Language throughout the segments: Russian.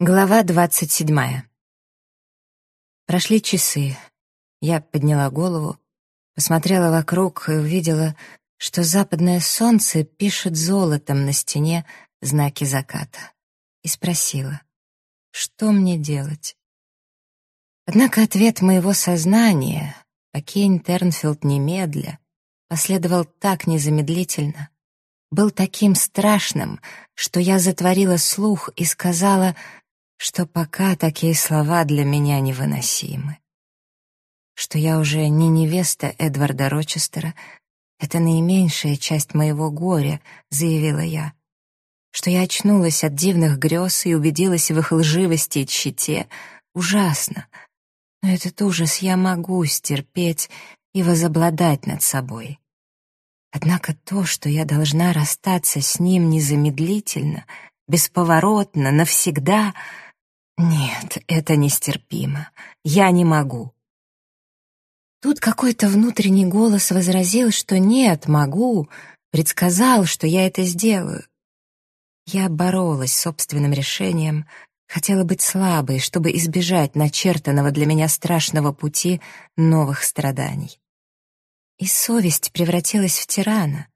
Глава двадцать седьмая. Прошли часы. Я подняла голову, посмотрела вокруг и увидела, что западное солнце пишет золотом на стене знаки заката. И спросила, что мне делать? Однако ответ моего сознания, покинь Тернфилд немедля, последовал так незамедлительно, был таким страшным, что я затворила слух и сказала — что пока такие слова для меня невыносимы. Что я уже не невеста Эдварда Рочестера, это наименьшая часть моего горя, заявила я. Что я очнулась от дивных грез и убедилась в их лживости и тщете, ужасно. Но этот ужас я могу стерпеть и возобладать над собой. Однако то, что я должна расстаться с ним незамедлительно, бесповоротно, навсегда — нет, это нестерпимо. Я не могу. Тут какой-то внутренний голос возразил, что нет, могу, предсказал, что я это сделаю. Я боролась с собственным решением, хотела быть слабой, чтобы избежать начертанного для меня страшного пути новых страданий. И совесть превратилась в тирана,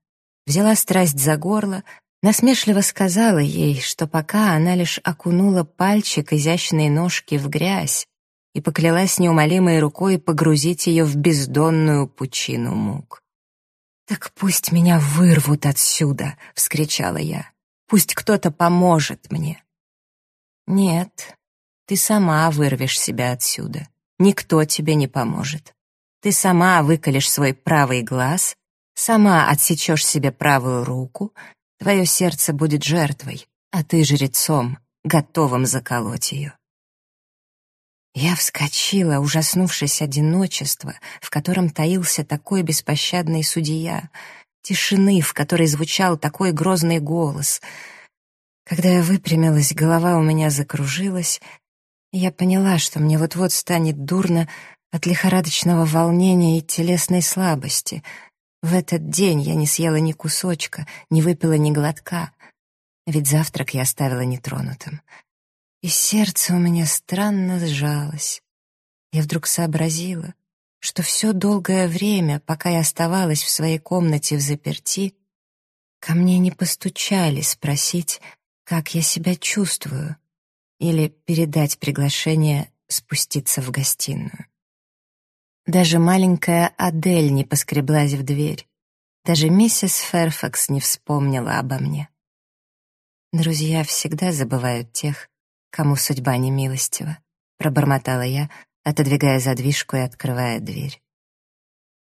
взяла страсть за горло, Насмешливо сказала ей, что пока она лишь окунула пальчик изящной ножки в грязь и поклялась неумолимой рукой погрузить ее в бездонную пучину мук. «Так пусть меня вырвут отсюда!» — вскричала я. «Пусть кто-то поможет мне!» «Нет, ты сама вырвешь себя отсюда. Никто тебе не поможет. Ты сама выколешь свой правый глаз, сама отсечешь себе правую руку Твое сердце будет жертвой, а ты жрецом, готовым заколоть ее. Я вскочила, ужаснувшись одиночества, в котором таился такой беспощадный судья, тишины, в которой звучал такой грозный голос. Когда я выпрямилась, голова у меня закружилась, и я поняла, что мне вот-вот станет дурно от лихорадочного волнения и телесной слабости, в этот день я не съела ни кусочка, не выпила ни глотка, ведь завтрак я оставила нетронутым. И сердце у меня странно сжалось. Я вдруг сообразила, что все долгое время, пока я оставалась в своей комнате в заперти, ко мне не постучали спросить, как я себя чувствую, или передать приглашение спуститься в гостиную. Даже маленькая Адель не поскреблась в дверь. Даже миссис Ферфакс не вспомнила обо мне. Друзья всегда забывают тех, кому судьба не милостива, пробормотала я, отодвигая задвижку и открывая дверь.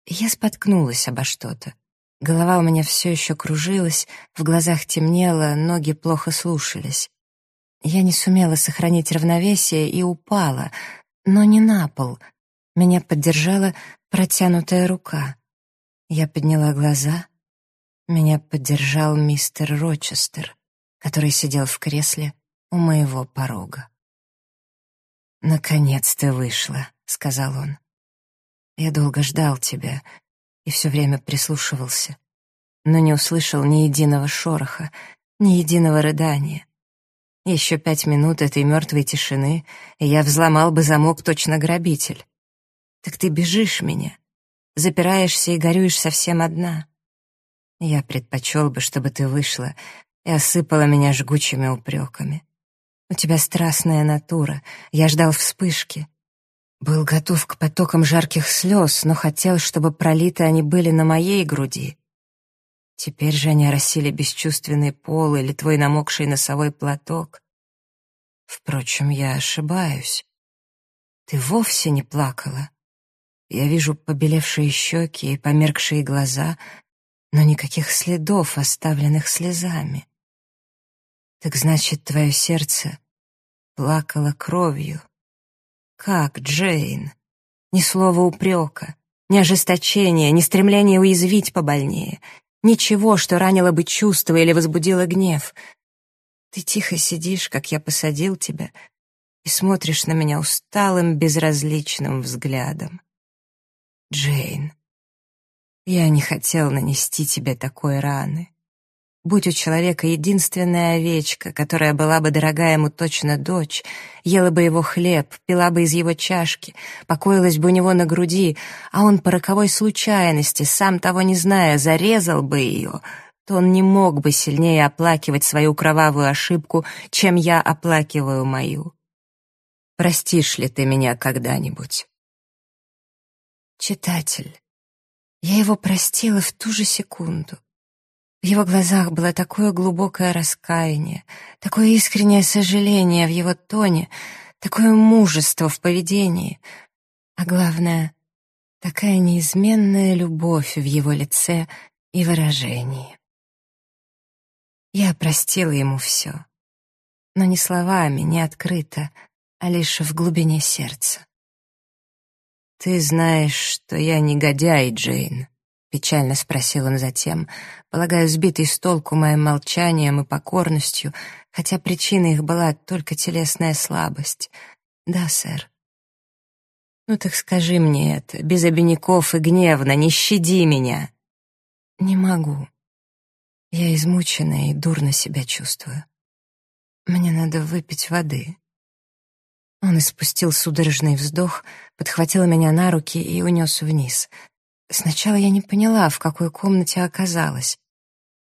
Я споткнулась обо что-то. Голова у меня все еще кружилась, в глазах темнело, ноги плохо слушались. Я не сумела сохранить равновесие и упала, но не на пол, меня поддержала протянутая рука. Я подняла глаза. Меня поддержал мистер Рочестер, который сидел в кресле у моего порога. «Наконец ты вышла», — сказал он. «Я долго ждал тебя и все время прислушивался, но не услышал ни единого шороха, ни единого рыдания. Еще пять минут этой мертвой тишины, и я взломал бы замок точно грабитель. Так ты бежишь меня, запираешься и горюешь совсем одна. Я предпочел бы, чтобы ты вышла и осыпала меня жгучими упреками. У тебя страстная натура, я ждал вспышки. Был готов к потокам жарких слез, но хотел, чтобы пролиты они были на моей груди. Теперь же они оросили бесчувственный пол или твой намокший носовой платок. Впрочем, я ошибаюсь. Ты вовсе не плакала. Я вижу побелевшие щеки и померкшие глаза, но никаких следов, оставленных слезами. Так значит, твое сердце плакало кровью. Как, Джейн? Ни слова упрека, ни ожесточения, ни стремления уязвить побольнее, ничего, что ранило бы чувство или возбудило гнев. Ты тихо сидишь, как я посадил тебя, и смотришь на меня усталым, безразличным взглядом. Джейн, я не хотел нанести тебе такой раны. Будь у человека единственная овечка, которая была бы дорога ему точно дочь, ела бы его хлеб, пила бы из его чашки, покоилась бы у него на груди, а он по роковой случайности, сам того не зная, зарезал бы ее, то он не мог бы сильнее оплакивать свою кровавую ошибку, чем я оплакиваю мою. Простишь ли ты меня когда-нибудь? Читатель, я его простила в ту же секунду. В его глазах было такое глубокое раскаяние, такое искреннее сожаление в его тоне, такое мужество в поведении, а главное, такая неизменная любовь в его лице и выражении. Я простила ему все, но не словами, не открыто, а лишь в глубине сердца. «Ты знаешь, что я негодяй, Джейн», — печально спросил он затем, полагая, сбитый с толку моим молчанием и покорностью, хотя причиной их была только телесная слабость. «Да, сэр». «Ну так скажи мне это, без обиняков и гневно, не щади меня». «Не могу. Я измучена и дурно себя чувствую. Мне надо выпить воды». Он испустил судорожный вздох, подхватил меня на руки и унес вниз — Сначала я не поняла, в какой комнате оказалась.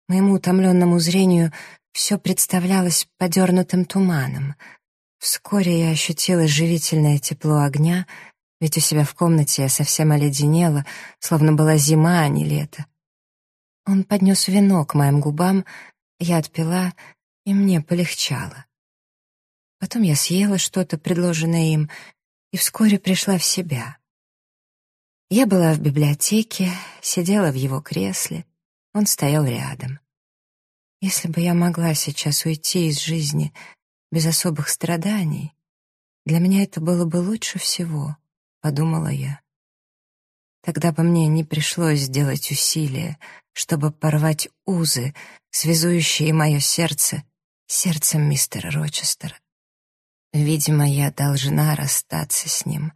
Моему утомленному зрению все представлялось подернутым туманом. Вскоре я ощутила живительное тепло огня, ведь у себя в комнате я совсем оледенела, словно была зима, а не лето. Он поднес вино к моим губам, я отпила, и мне полегчало. Потом я съела что-то, предложенное им, и вскоре пришла в себя. Я была в библиотеке, сидела в его кресле, он стоял рядом. Если бы я могла сейчас уйти из жизни без особых страданий, для меня это было бы лучше всего, подумала я. Тогда бы мне не пришлось сделать усилия, чтобы порвать узы, связующие мое сердце сердцем мистера Рочестера. Видимо, я должна расстаться с ним,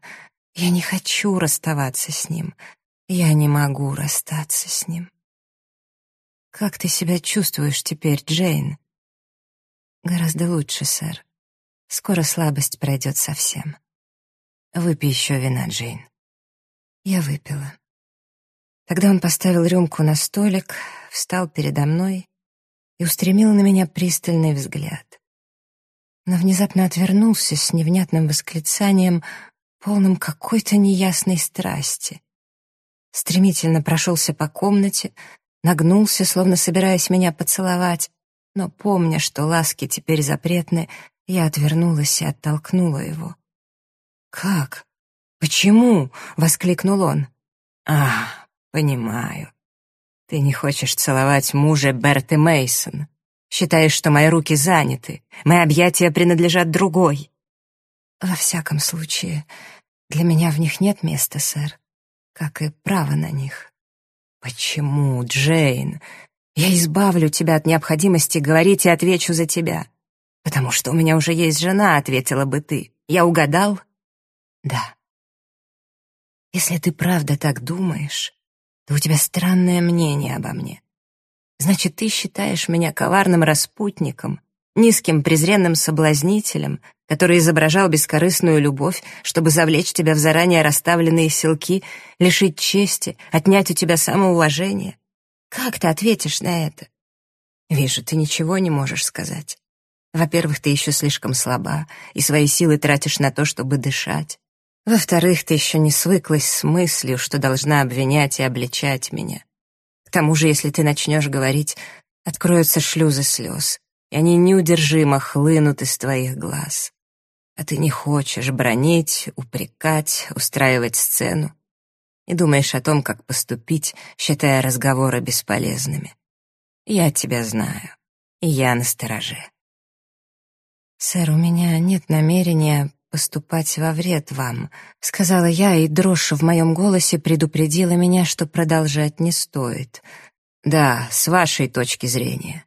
я не хочу расставаться с ним. Я не могу расстаться с ним. Как ты себя чувствуешь теперь, Джейн? Гораздо лучше, сэр. Скоро слабость пройдет совсем. Выпей еще вина, Джейн. Я выпила. Тогда он поставил рюмку на столик, встал передо мной и устремил на меня пристальный взгляд. Но внезапно отвернулся с невнятным восклицанием полном какой-то неясной страсти. Стремительно прошелся по комнате, нагнулся, словно собираясь меня поцеловать, но, помня, что ласки теперь запретны, я отвернулась и оттолкнула его. «Как? Почему?» — воскликнул он. «А, понимаю. Ты не хочешь целовать мужа Берты Мейсон. Считаешь, что мои руки заняты, мои объятия принадлежат другой. Во всяком случае, для меня в них нет места, сэр, как и права на них. Почему, Джейн? Я избавлю тебя от необходимости говорить и отвечу за тебя. Потому что у меня уже есть жена, ответила бы ты. Я угадал? Да. Если ты правда так думаешь, то у тебя странное мнение обо мне. Значит, ты считаешь меня коварным распутником, низким презренным соблазнителем, который изображал бескорыстную любовь, чтобы завлечь тебя в заранее расставленные селки, лишить чести, отнять у тебя самоуважение? Как ты ответишь на это? Вижу, ты ничего не можешь сказать. Во-первых, ты еще слишком слаба, и свои силы тратишь на то, чтобы дышать. Во-вторых, ты еще не свыклась с мыслью, что должна обвинять и обличать меня. Тому же, если ты начнешь говорить, откроются шлюзы слез, и они неудержимо хлынут из твоих глаз. А ты не хочешь бронить, упрекать, устраивать сцену и думаешь о том, как поступить, считая разговоры бесполезными. Я тебя знаю, и я настороже. «Сэр, у меня нет намерения поступать во вред вам», — сказала я, и дрожь в моем голосе предупредила меня, что продолжать не стоит. «Да, с вашей точки зрения.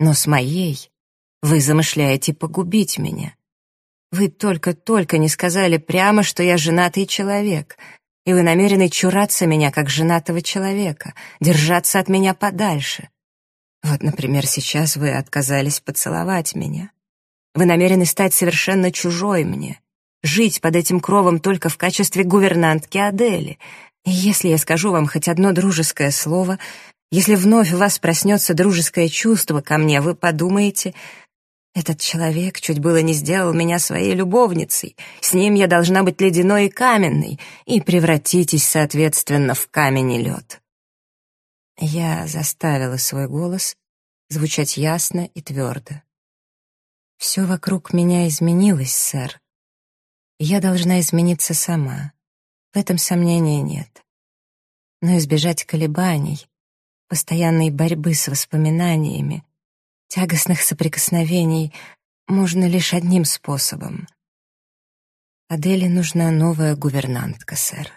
Но с моей вы замышляете погубить меня. Вы только-только не сказали прямо, что я женатый человек, и вы намерены чураться меня как женатого человека, держаться от меня подальше. Вот, например, сейчас вы отказались поцеловать меня. Вы намерены стать совершенно чужой мне, жить под этим кровом только в качестве гувернантки Адели. И если я скажу вам хоть одно дружеское слово, если вновь у вас проснется дружеское чувство ко мне, вы подумаете, этот человек чуть было не сделал меня своей любовницей, с ним я должна быть ледяной и каменной, и превратитесь, соответственно, в камень и лед. Я заставила свой голос звучать ясно и твердо. Все вокруг меня изменилось, сэр. Я должна измениться сама. В этом сомнения нет. Но избежать колебаний, постоянной борьбы с воспоминаниями, тягостных соприкосновений можно лишь одним способом. Аделе нужна новая гувернантка, сэр.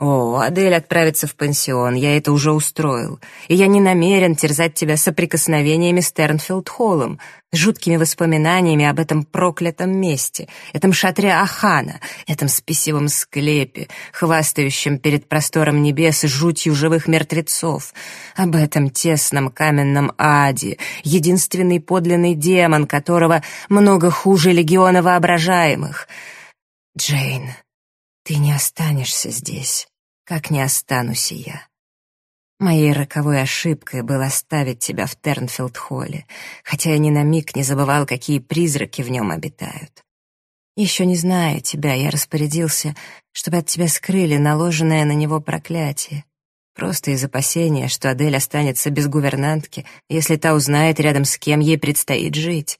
«О, Адель отправится в пансион, я это уже устроил, и я не намерен терзать тебя соприкосновениями с Тернфилд-Холлом, жуткими воспоминаниями об этом проклятом месте, этом шатре Ахана, этом спесивом склепе, хвастающем перед простором небес жутью живых мертвецов, об этом тесном каменном аде, единственный подлинный демон, которого много хуже легиона воображаемых. Джейн, ты не останешься здесь, как не останусь и я. Моей роковой ошибкой было оставить тебя в Тернфилд-холле, хотя я ни на миг не забывал, какие призраки в нем обитают. Еще не зная тебя, я распорядился, чтобы от тебя скрыли наложенное на него проклятие. Просто из опасения, что Адель останется без гувернантки, если та узнает, рядом с кем ей предстоит жить.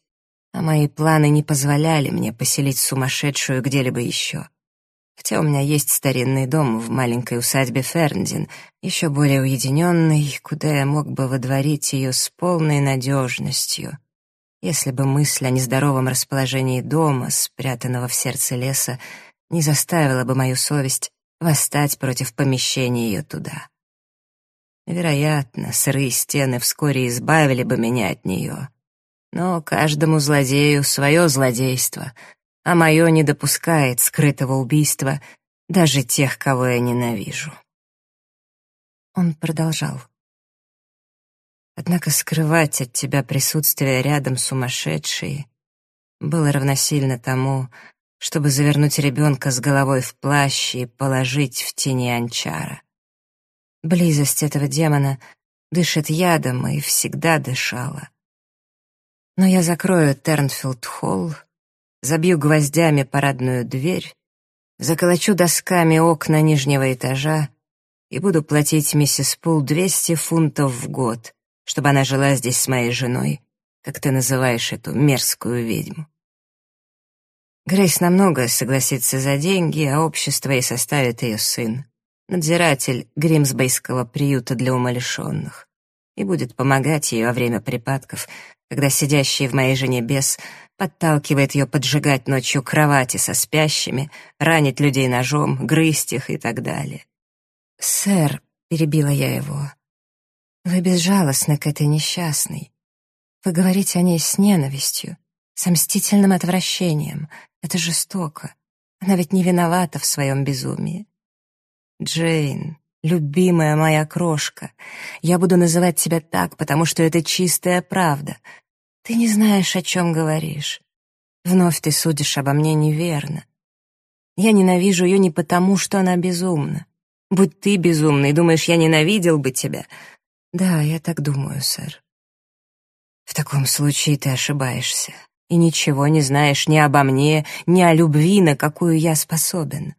А мои планы не позволяли мне поселить сумасшедшую где-либо еще хотя у меня есть старинный дом в маленькой усадьбе Ферндин, еще более уединенный, куда я мог бы водворить ее с полной надежностью, если бы мысль о нездоровом расположении дома, спрятанного в сердце леса, не заставила бы мою совесть восстать против помещения ее туда. Вероятно, сырые стены вскоре избавили бы меня от нее. Но каждому злодею свое злодейство — а мое не допускает скрытого убийства даже тех, кого я ненавижу. Он продолжал. Однако скрывать от тебя присутствие рядом сумасшедшей было равносильно тому, чтобы завернуть ребенка с головой в плащ и положить в тени анчара. Близость этого демона дышит ядом и всегда дышала. Но я закрою Тернфилд-холл забью гвоздями парадную дверь, заколочу досками окна нижнего этажа и буду платить миссис Пул 200 фунтов в год, чтобы она жила здесь с моей женой, как ты называешь эту мерзкую ведьму. Грейс намного согласится за деньги, а общество ей составит ее сын, надзиратель Гримсбейского приюта для умалишенных, и будет помогать ей во время припадков, когда сидящий в моей жене бес подталкивает ее поджигать ночью кровати со спящими, ранить людей ножом, грызть их и так далее. «Сэр», — перебила я его, — «вы безжалостны к этой несчастной. Вы говорите о ней с ненавистью, с мстительным отвращением. Это жестоко. Она ведь не виновата в своем безумии». «Джейн, любимая моя крошка, я буду называть тебя так, потому что это чистая правда. Ты не знаешь, о чем говоришь. Вновь ты судишь обо мне неверно. Я ненавижу ее не потому, что она безумна. Будь ты безумный, думаешь, я ненавидел бы тебя? Да, я так думаю, сэр. В таком случае ты ошибаешься и ничего не знаешь ни обо мне, ни о любви, на какую я способен.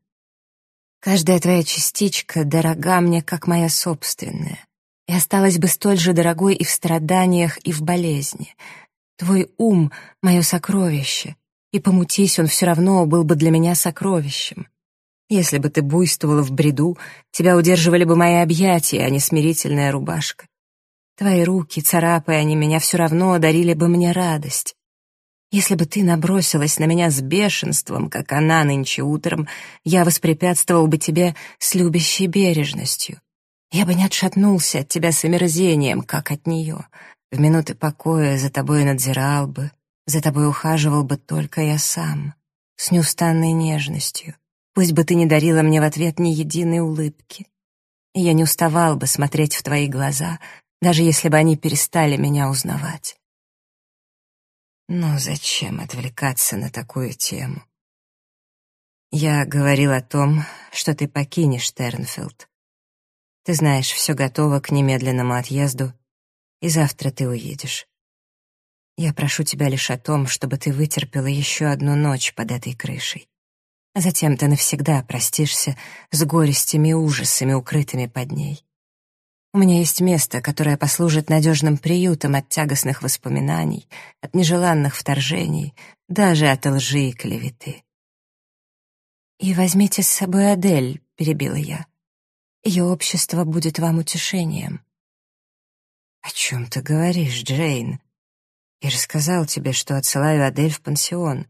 Каждая твоя частичка дорога мне, как моя собственная, и осталась бы столь же дорогой и в страданиях, и в болезни — Твой ум — мое сокровище, и помутись он все равно был бы для меня сокровищем. Если бы ты буйствовала в бреду, тебя удерживали бы мои объятия, а не смирительная рубашка. Твои руки, царапая они меня, все равно дарили бы мне радость. Если бы ты набросилась на меня с бешенством, как она нынче утром, я воспрепятствовал бы тебе с любящей бережностью. Я бы не отшатнулся от тебя с омерзением, как от нее. В минуты покоя за тобой надзирал бы, за тобой ухаживал бы только я сам, с неустанной нежностью. Пусть бы ты не дарила мне в ответ ни единой улыбки. И я не уставал бы смотреть в твои глаза, даже если бы они перестали меня узнавать. Но зачем отвлекаться на такую тему? Я говорил о том, что ты покинешь Тернфилд. Ты знаешь, все готово к немедленному отъезду, и завтра ты уедешь. Я прошу тебя лишь о том, чтобы ты вытерпела еще одну ночь под этой крышей. А затем ты навсегда простишься с горестями и ужасами, укрытыми под ней. У меня есть место, которое послужит надежным приютом от тягостных воспоминаний, от нежеланных вторжений, даже от лжи и клеветы. «И возьмите с собой Адель», — перебила я. «Ее общество будет вам утешением». «О чем ты говоришь, Джейн?» Я же сказал тебе, что отсылаю Адель в пансион.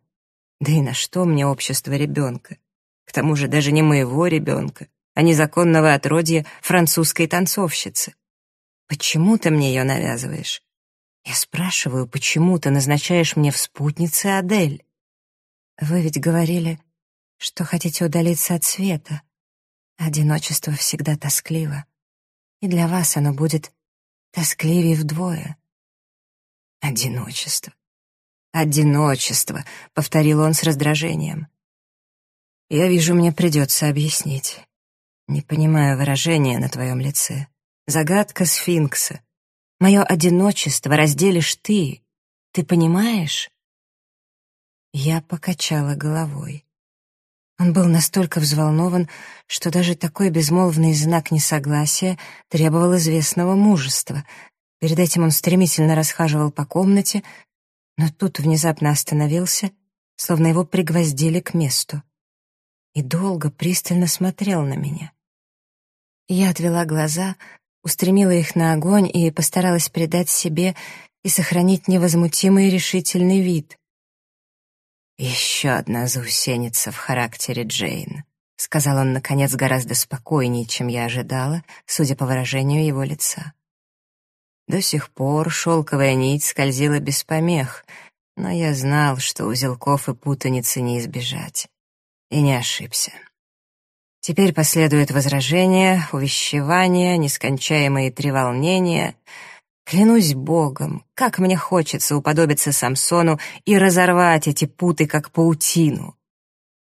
Да и на что мне общество ребенка? К тому же даже не моего ребенка, а незаконного отродья французской танцовщицы. Почему ты мне ее навязываешь? Я спрашиваю, почему ты назначаешь мне в спутнице Адель? Вы ведь говорили, что хотите удалиться от света. Одиночество всегда тоскливо. И для вас оно будет тоскливее вдвое. Одиночество. Одиночество, повторил он с раздражением. Я вижу, мне придется объяснить. Не понимаю выражения на твоем лице. Загадка сфинкса. Мое одиночество разделишь ты. Ты понимаешь? Я покачала головой. Он был настолько взволнован, что даже такой безмолвный знак несогласия требовал известного мужества, Перед этим он стремительно расхаживал по комнате, но тут внезапно остановился, словно его пригвоздили к месту. И долго пристально смотрел на меня. Я отвела глаза, устремила их на огонь и постаралась придать себе и сохранить невозмутимый решительный вид. «Еще одна заусеница в характере Джейн», — сказал он, наконец, гораздо спокойнее, чем я ожидала, судя по выражению его лица. До сих пор шелковая нить скользила без помех, но я знал, что узелков и путаницы не избежать. И не ошибся. Теперь последует возражение, увещевание, нескончаемые треволнения. Клянусь Богом, как мне хочется уподобиться Самсону и разорвать эти путы, как паутину.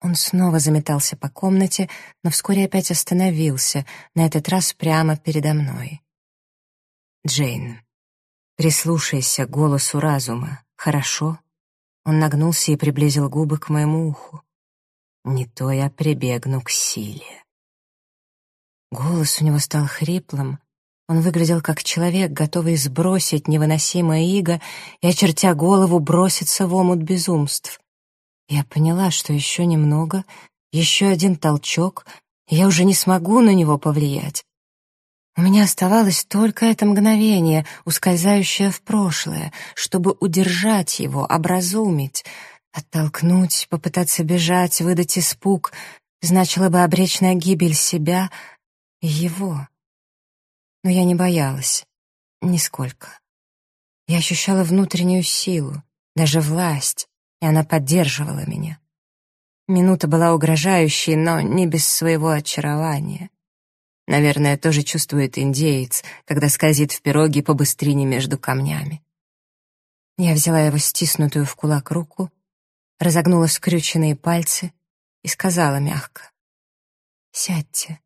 Он снова заметался по комнате, но вскоре опять остановился, на этот раз прямо передо мной. Джейн, прислушайся к голосу разума, хорошо? Он нагнулся и приблизил губы к моему уху. Не то я прибегну к силе. Голос у него стал хриплым. Он выглядел как человек, готовый сбросить невыносимое иго и, очертя голову, броситься в омут безумств. Я поняла, что еще немного, еще один толчок, и я уже не смогу на него повлиять. У меня оставалось только это мгновение, ускользающее в прошлое, чтобы удержать его, образумить. Оттолкнуть, попытаться бежать, выдать испуг значило бы обречь на гибель себя и его. Но я не боялась. Нисколько. Я ощущала внутреннюю силу, даже власть, и она поддерживала меня. Минута была угрожающей, но не без своего очарования. Наверное, тоже чувствует индеец, когда скользит в пироге по быстрине между камнями. Я взяла его стиснутую в кулак руку, разогнула скрюченные пальцы и сказала мягко. «Сядьте.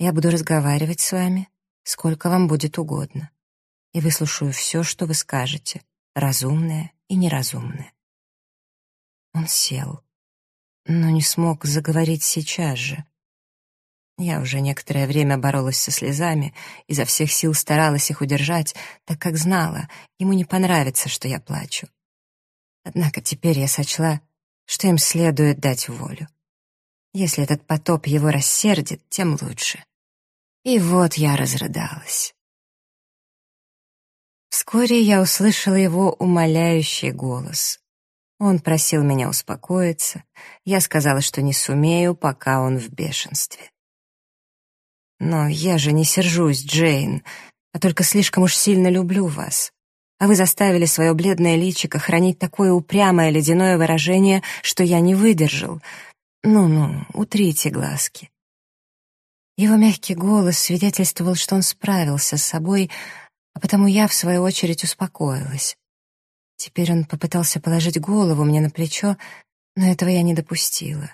Я буду разговаривать с вами, сколько вам будет угодно, и выслушаю все, что вы скажете, разумное и неразумное». Он сел, но не смог заговорить сейчас же. Я уже некоторое время боролась со слезами, изо всех сил старалась их удержать, так как знала, ему не понравится, что я плачу. Однако теперь я сочла, что им следует дать волю. Если этот потоп его рассердит, тем лучше. И вот я разрыдалась. Вскоре я услышала его умоляющий голос. Он просил меня успокоиться. Я сказала, что не сумею, пока он в бешенстве. Но я же не сержусь, Джейн, а только слишком уж сильно люблю вас. А вы заставили свое бледное личико хранить такое упрямое ледяное выражение, что я не выдержал. Ну-ну, утрите глазки. Его мягкий голос свидетельствовал, что он справился с собой, а потому я, в свою очередь, успокоилась. Теперь он попытался положить голову мне на плечо, но этого я не допустила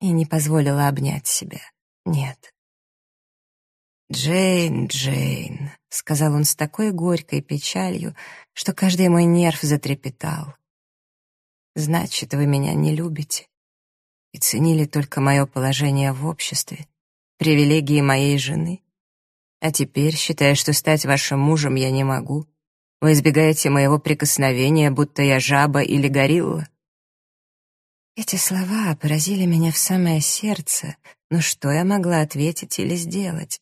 и не позволила обнять себя. Нет. «Джейн, Джейн», — сказал он с такой горькой печалью, что каждый мой нерв затрепетал. «Значит, вы меня не любите и ценили только мое положение в обществе, привилегии моей жены. А теперь, считая, что стать вашим мужем я не могу, вы избегаете моего прикосновения, будто я жаба или горилла». Эти слова поразили меня в самое сердце, но что я могла ответить или сделать?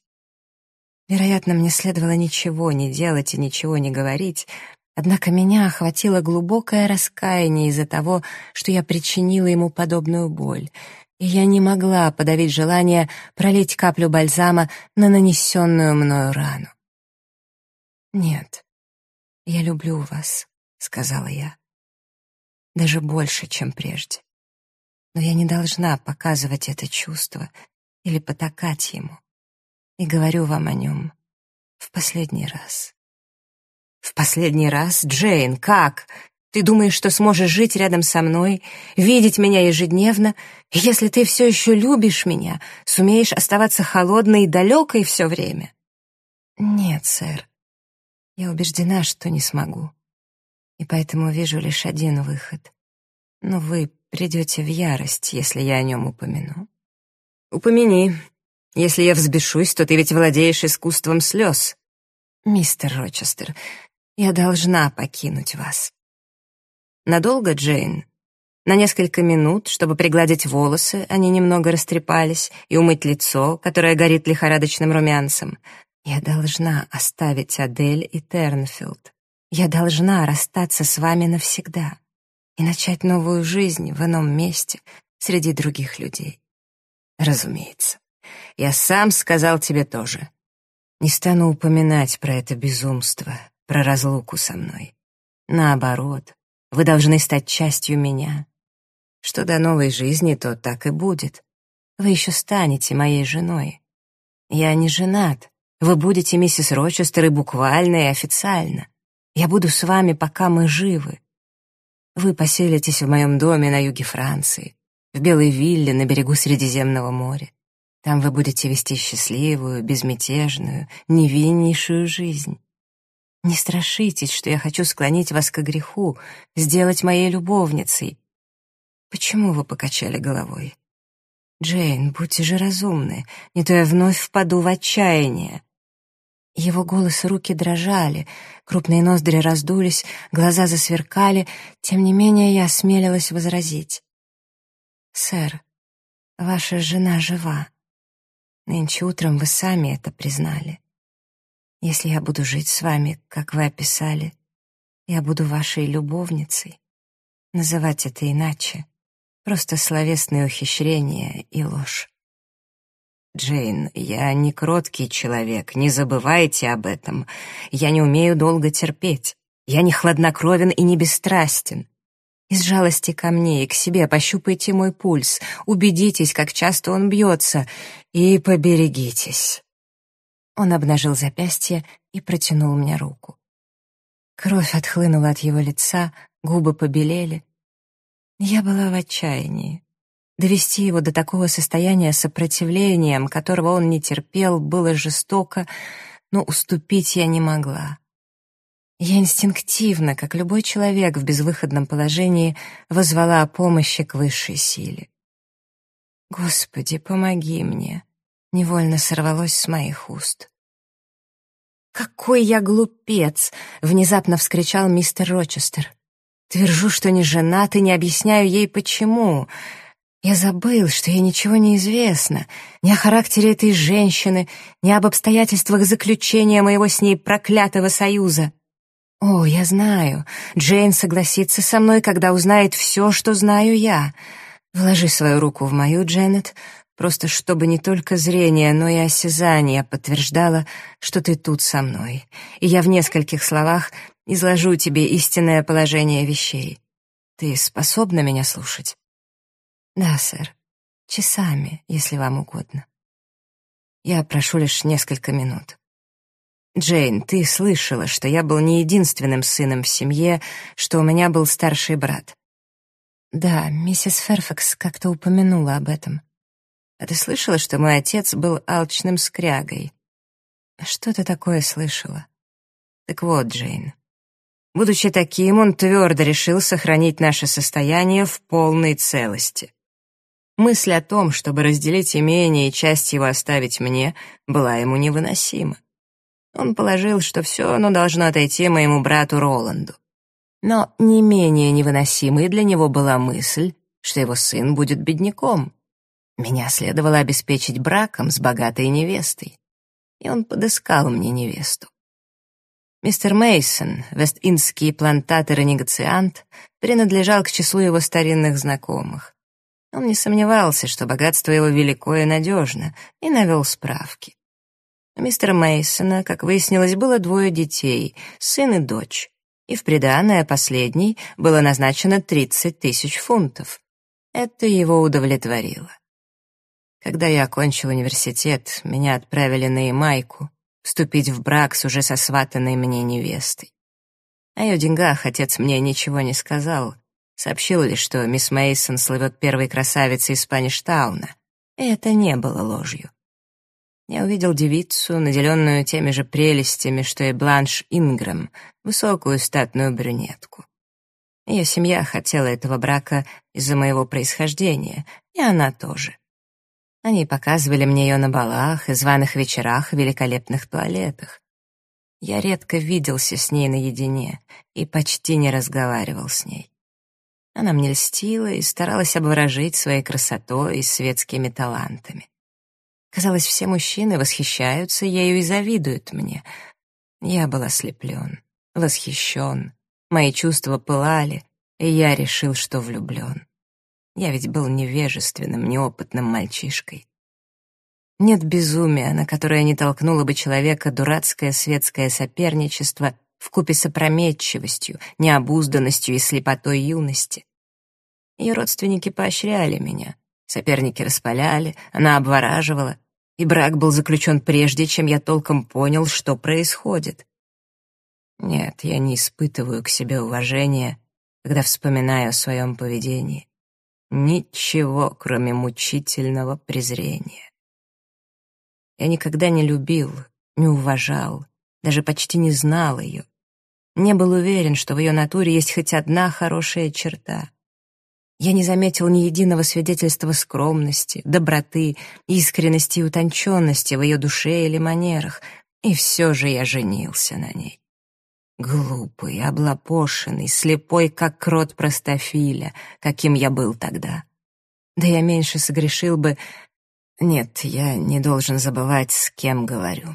Вероятно, мне следовало ничего не делать и ничего не говорить, однако меня охватило глубокое раскаяние из-за того, что я причинила ему подобную боль, и я не могла подавить желание пролить каплю бальзама на нанесенную мною рану. «Нет, я люблю вас», — сказала я. «Даже больше, чем прежде. Но я не должна показывать это чувство или потакать ему и говорю вам о нем в последний раз. В последний раз? Джейн, как? Ты думаешь, что сможешь жить рядом со мной, видеть меня ежедневно, и если ты все еще любишь меня, сумеешь оставаться холодной и далекой все время? Нет, сэр. Я убеждена, что не смогу. И поэтому вижу лишь один выход. Но вы придете в ярость, если я о нем упомяну. Упомяни, если я взбешусь, то ты ведь владеешь искусством слез. Мистер Рочестер, я должна покинуть вас. Надолго, Джейн? На несколько минут, чтобы пригладить волосы, они немного растрепались, и умыть лицо, которое горит лихорадочным румянцем. Я должна оставить Адель и Тернфилд. Я должна расстаться с вами навсегда и начать новую жизнь в ином месте среди других людей. Разумеется. Я сам сказал тебе тоже. Не стану упоминать про это безумство, про разлуку со мной. Наоборот, вы должны стать частью меня. Что до новой жизни, то так и будет. Вы еще станете моей женой. Я не женат. Вы будете миссис Рочестер и буквально, и официально. Я буду с вами, пока мы живы. Вы поселитесь в моем доме на юге Франции, в белой вилле на берегу Средиземного моря. Там вы будете вести счастливую, безмятежную, невиннейшую жизнь. Не страшитесь, что я хочу склонить вас к греху, сделать моей любовницей. Почему вы покачали головой? Джейн, будьте же разумны, не то я вновь впаду в отчаяние. Его голос и руки дрожали, крупные ноздри раздулись, глаза засверкали, тем не менее я осмелилась возразить. «Сэр, ваша жена жива. Нынче утром вы сами это признали. Если я буду жить с вами, как вы описали, я буду вашей любовницей. Называть это иначе — просто словесное ухищрение и ложь. Джейн, я не кроткий человек, не забывайте об этом. Я не умею долго терпеть. Я не хладнокровен и не бесстрастен. Из жалости ко мне и к себе пощупайте мой пульс, убедитесь, как часто он бьется, и поберегитесь». Он обнажил запястье и протянул мне руку. Кровь отхлынула от его лица, губы побелели. Я была в отчаянии. Довести его до такого состояния сопротивлением, которого он не терпел, было жестоко, но уступить я не могла. Я инстинктивно, как любой человек в безвыходном положении, возвала о помощи к высшей силе. «Господи, помоги мне!» — невольно сорвалось с моих уст. «Какой я глупец!» — внезапно вскричал мистер Рочестер. «Твержу, что не женат и не объясняю ей, почему. Я забыл, что ей ничего не известно, ни о характере этой женщины, ни об обстоятельствах заключения моего с ней проклятого союза. «О, я знаю. Джейн согласится со мной, когда узнает все, что знаю я. Вложи свою руку в мою, Дженнет, просто чтобы не только зрение, но и осязание подтверждало, что ты тут со мной. И я в нескольких словах изложу тебе истинное положение вещей. Ты способна меня слушать?» «Да, сэр. Часами, если вам угодно. Я прошу лишь несколько минут». Джейн, ты слышала, что я был не единственным сыном в семье, что у меня был старший брат. Да, миссис Ферфакс как-то упомянула об этом. А ты слышала, что мой отец был алчным скрягой? Что ты такое слышала? Так вот, Джейн, будучи таким, он твердо решил сохранить наше состояние в полной целости. Мысль о том, чтобы разделить имение и часть его оставить мне, была ему невыносима. Он положил, что все оно должно отойти моему брату Роланду. Но не менее невыносимой для него была мысль, что его сын будет бедняком. Меня следовало обеспечить браком с богатой невестой. И он подыскал мне невесту. Мистер Мейсон, вест-индский плантатор и негациант, принадлежал к числу его старинных знакомых. Он не сомневался, что богатство его велико и надежно, и навел справки. У мистера Мейсона, как выяснилось, было двое детей, сын и дочь, и в приданое последней было назначено 30 тысяч фунтов. Это его удовлетворило. Когда я окончил университет, меня отправили на Ямайку вступить в брак с уже сосватанной мне невестой. О ее деньгах отец мне ничего не сказал, сообщил лишь, что мисс Мейсон слывет первой красавицей из Паништауна, и это не было ложью я увидел девицу, наделенную теми же прелестями, что и Бланш Ингрэм, высокую статную брюнетку. Ее семья хотела этого брака из-за моего происхождения, и она тоже. Они показывали мне ее на балах и званых вечерах в великолепных туалетах. Я редко виделся с ней наедине и почти не разговаривал с ней. Она мне льстила и старалась обворожить своей красотой и светскими талантами. Казалось, все мужчины восхищаются ею и завидуют мне. Я был ослеплен, восхищен, мои чувства пылали, и я решил, что влюблен. Я ведь был невежественным, неопытным мальчишкой. Нет безумия, на которое не толкнуло бы человека дурацкое светское соперничество вкупе с опрометчивостью, необузданностью и слепотой юности. Ее родственники поощряли меня, Соперники распаляли, она обвораживала, и брак был заключен прежде, чем я толком понял, что происходит. Нет, я не испытываю к себе уважения, когда вспоминаю о своем поведении. Ничего, кроме мучительного презрения. Я никогда не любил, не уважал, даже почти не знал ее. Не был уверен, что в ее натуре есть хоть одна хорошая черта. Я не заметил ни единого свидетельства скромности, доброты, искренности и утонченности в ее душе или манерах, и все же я женился на ней. Глупый, облапошенный, слепой, как крот простофиля, каким я был тогда. Да я меньше согрешил бы... Нет, я не должен забывать, с кем говорю.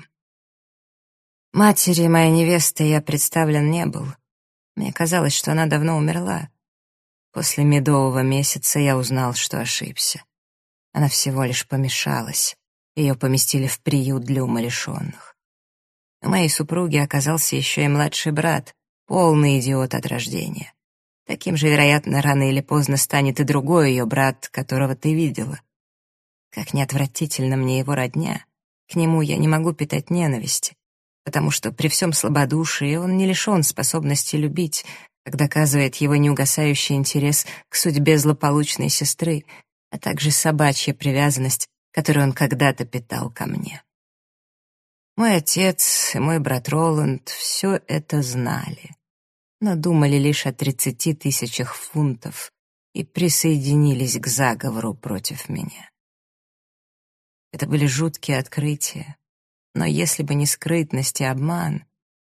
Матери моей невесты я представлен не был. Мне казалось, что она давно умерла. После медового месяца я узнал, что ошибся. Она всего лишь помешалась. Ее поместили в приют для умалишенных. У моей супруги оказался еще и младший брат, полный идиот от рождения. Таким же, вероятно, рано или поздно станет и другой ее брат, которого ты видела. Как неотвратительно мне его родня. К нему я не могу питать ненависти, потому что при всем слабодушии он не лишен способности любить, как доказывает его неугасающий интерес к судьбе злополучной сестры, а также собачья привязанность, которую он когда-то питал ко мне. Мой отец и мой брат Роланд все это знали, но думали лишь о тридцати тысячах фунтов и присоединились к заговору против меня. Это были жуткие открытия, но если бы не скрытность и обман,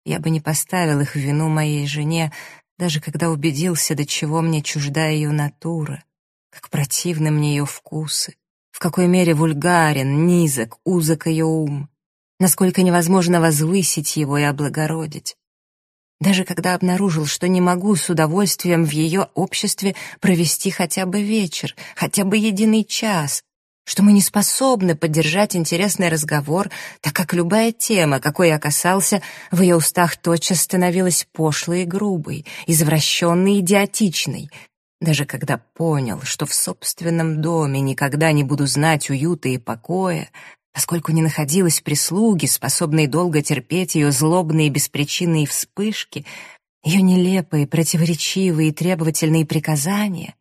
я бы не поставил их в вину моей жене, даже когда убедился, до чего мне чужда ее натура, как противны мне ее вкусы, в какой мере вульгарен, низок, узок ее ум, насколько невозможно возвысить его и облагородить. Даже когда обнаружил, что не могу с удовольствием в ее обществе провести хотя бы вечер, хотя бы единый час, что мы не способны поддержать интересный разговор, так как любая тема, какой я касался, в ее устах тотчас становилась пошлой и грубой, извращенной и идиотичной. Даже когда понял, что в собственном доме никогда не буду знать уюта и покоя, поскольку не находилось прислуги, способной долго терпеть ее злобные беспричинные вспышки, ее нелепые, противоречивые и требовательные приказания.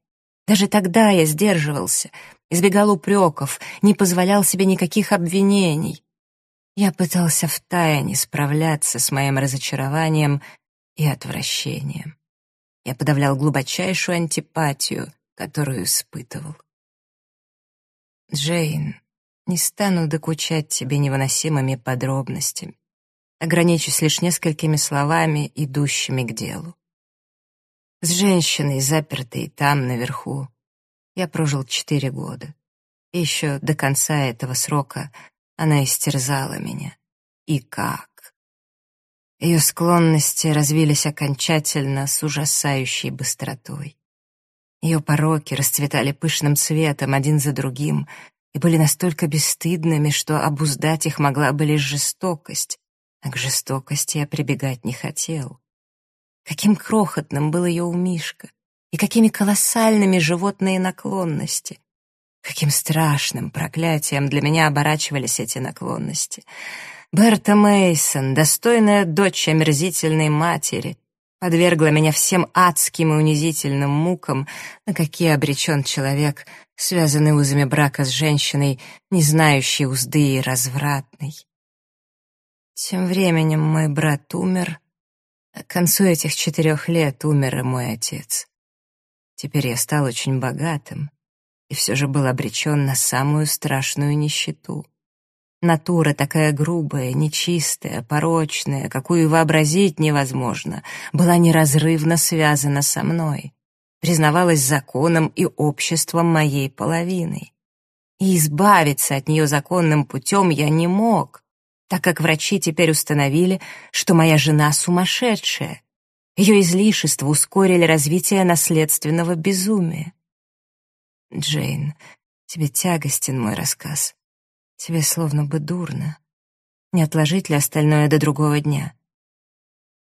Даже тогда я сдерживался, избегал упреков, не позволял себе никаких обвинений. Я пытался втайне справляться с моим разочарованием и отвращением. Я подавлял глубочайшую антипатию, которую испытывал. Джейн, не стану докучать тебе невыносимыми подробностями. Ограничусь лишь несколькими словами, идущими к делу. С женщиной, запертой там, наверху, я прожил четыре года. И еще до конца этого срока она истерзала меня. И как? Ее склонности развились окончательно с ужасающей быстротой. Ее пороки расцветали пышным цветом один за другим и были настолько бесстыдными, что обуздать их могла бы лишь жестокость, а к жестокости я прибегать не хотел. Каким крохотным был ее умишка, и какими колоссальными животные наклонности. Каким страшным проклятием для меня оборачивались эти наклонности. Берта Мейсон, достойная дочь омерзительной матери, подвергла меня всем адским и унизительным мукам, на какие обречен человек, связанный узами брака с женщиной, не знающей узды и развратной. Тем временем мой брат умер, а к концу этих четырех лет умер и мой отец. Теперь я стал очень богатым и все же был обречен на самую страшную нищету. Натура такая грубая, нечистая, порочная, какую вообразить невозможно, была неразрывно связана со мной, признавалась законом и обществом моей половины. И избавиться от нее законным путем я не мог, так как врачи теперь установили, что моя жена сумасшедшая. Ее излишества ускорили развитие наследственного безумия. Джейн, тебе тягостен мой рассказ. Тебе словно бы дурно. Не отложить ли остальное до другого дня?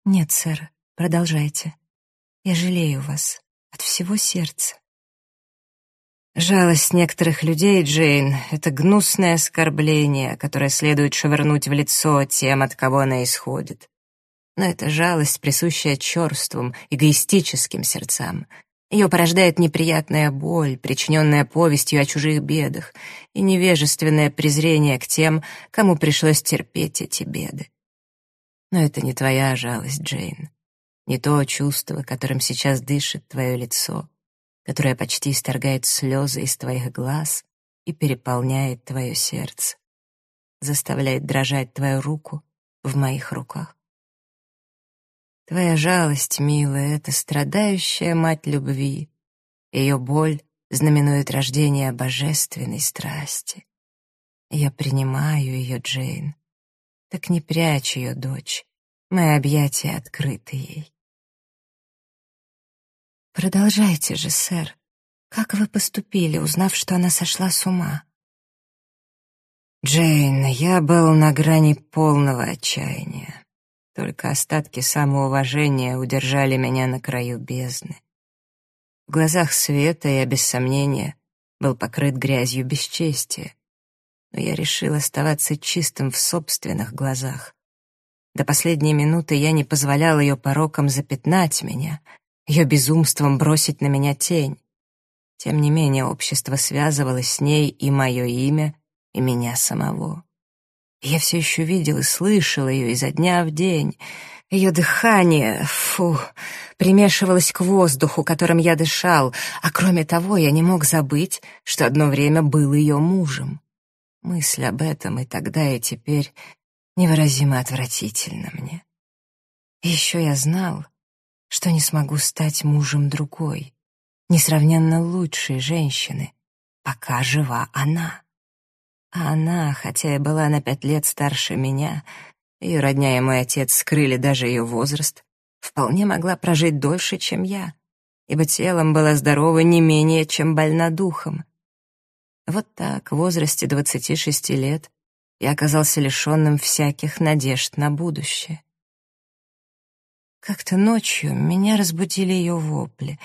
Нет, сэр, продолжайте. Я жалею вас от всего сердца. Жалость некоторых людей, Джейн, — это гнусное оскорбление, которое следует швырнуть в лицо тем, от кого она исходит. Но это жалость, присущая черствым, эгоистическим сердцам. Ее порождает неприятная боль, причиненная повестью о чужих бедах, и невежественное презрение к тем, кому пришлось терпеть эти беды. Но это не твоя жалость, Джейн, не то чувство, которым сейчас дышит твое лицо — которая почти исторгает слезы из твоих глаз и переполняет твое сердце, заставляет дрожать твою руку в моих руках. Твоя жалость, милая, — это страдающая мать любви. Ее боль знаменует рождение божественной страсти. Я принимаю ее, Джейн. Так не прячь ее, дочь. Мои объятия открыты ей. «Продолжайте же, сэр. Как вы поступили, узнав, что она сошла с ума?» «Джейн, я был на грани полного отчаяния. Только остатки самоуважения удержали меня на краю бездны. В глазах света я, без сомнения, был покрыт грязью бесчестия. Но я решил оставаться чистым в собственных глазах. До последней минуты я не позволял ее порокам запятнать меня — ее безумством бросить на меня тень. Тем не менее, общество связывалось с ней и мое имя, и меня самого. Я все еще видел и слышал ее изо дня в день. Ее дыхание, фу, примешивалось к воздуху, которым я дышал, а кроме того, я не мог забыть, что одно время был ее мужем. Мысль об этом и тогда, и теперь невыразимо отвратительна мне. Еще я знал, что не смогу стать мужем другой, несравненно лучшей женщины, пока жива она. А она, хотя и была на пять лет старше меня, ее родня и мой отец скрыли даже ее возраст, вполне могла прожить дольше, чем я, ибо телом была здорова не менее, чем больна духом. Вот так, в возрасте двадцати шести лет, я оказался лишенным всяких надежд на будущее. Как-то ночью меня разбудили ее вопли.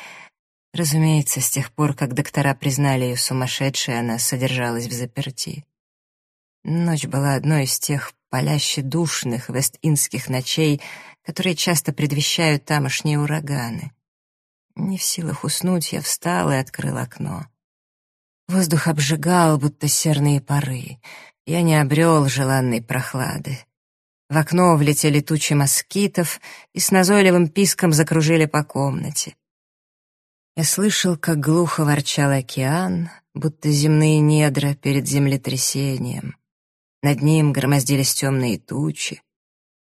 Разумеется, с тех пор, как доктора признали ее сумасшедшей, она содержалась в заперти. Ночь была одной из тех паляще душных вест-индских ночей, которые часто предвещают тамошние ураганы. Не в силах уснуть, я встал и открыл окно. Воздух обжигал, будто серные пары. Я не обрел желанной прохлады. В окно влетели тучи москитов и с назойливым писком закружили по комнате. Я слышал, как глухо ворчал океан, будто земные недра перед землетрясением. Над ним громоздились темные тучи.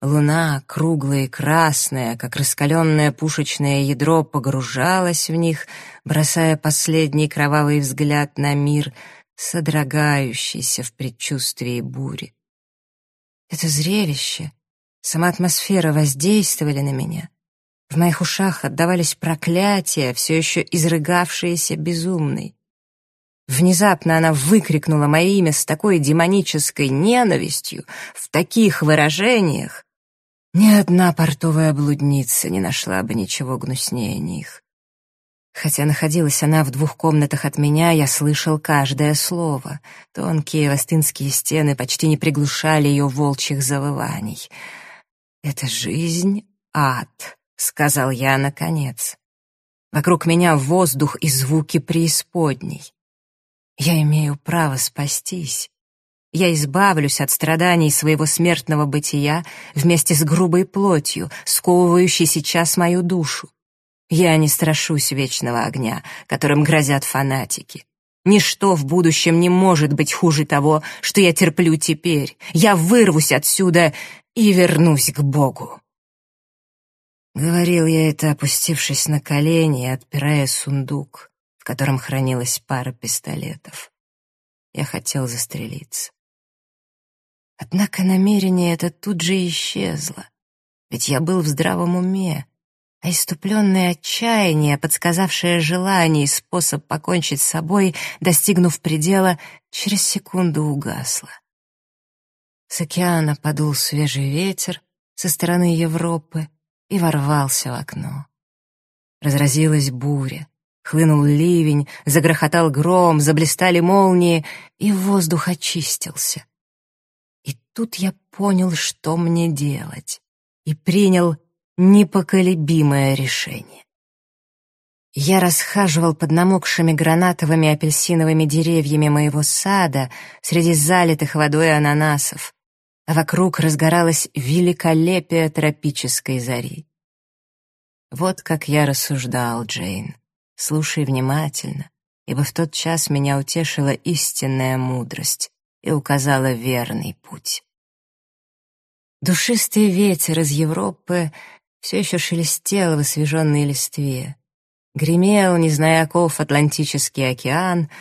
Луна, круглая и красная, как раскаленное пушечное ядро, погружалась в них, бросая последний кровавый взгляд на мир, содрогающийся в предчувствии бури. Это зрелище, сама атмосфера воздействовали на меня. В моих ушах отдавались проклятия, все еще изрыгавшиеся безумной. Внезапно она выкрикнула мое имя с такой демонической ненавистью, в таких выражениях. Ни одна портовая блудница не нашла бы ничего гнуснее них. Хотя находилась она в двух комнатах от меня, я слышал каждое слово. Тонкие востынские стены почти не приглушали ее волчьих завываний. «Это жизнь — ад», — сказал я наконец. Вокруг меня воздух и звуки преисподней. Я имею право спастись. Я избавлюсь от страданий своего смертного бытия вместе с грубой плотью, сковывающей сейчас мою душу. Я не страшусь вечного огня, которым грозят фанатики. Ничто в будущем не может быть хуже того, что я терплю теперь. Я вырвусь отсюда и вернусь к Богу. Говорил я это, опустившись на колени и отпирая сундук котором хранилась пара пистолетов. Я хотел застрелиться. Однако намерение это тут же исчезло, ведь я был в здравом уме, а иступленное отчаяние, подсказавшее желание и способ покончить с собой, достигнув предела, через секунду угасло. С океана подул свежий ветер со стороны Европы и ворвался в окно. Разразилась буря. Хлынул ливень, загрохотал гром, заблистали молнии, и воздух очистился. И тут я понял, что мне делать, и принял непоколебимое решение. Я расхаживал под намокшими гранатовыми апельсиновыми деревьями моего сада среди залитых водой ананасов, а вокруг разгоралось великолепие тропической зари. Вот как я рассуждал, Джейн. Слушай внимательно, ибо в тот час меня утешила истинная мудрость и указала верный путь. Душистый ветер из Европы все еще шелестел в освеженной листве. Гремел, не зная оков, Атлантический океан,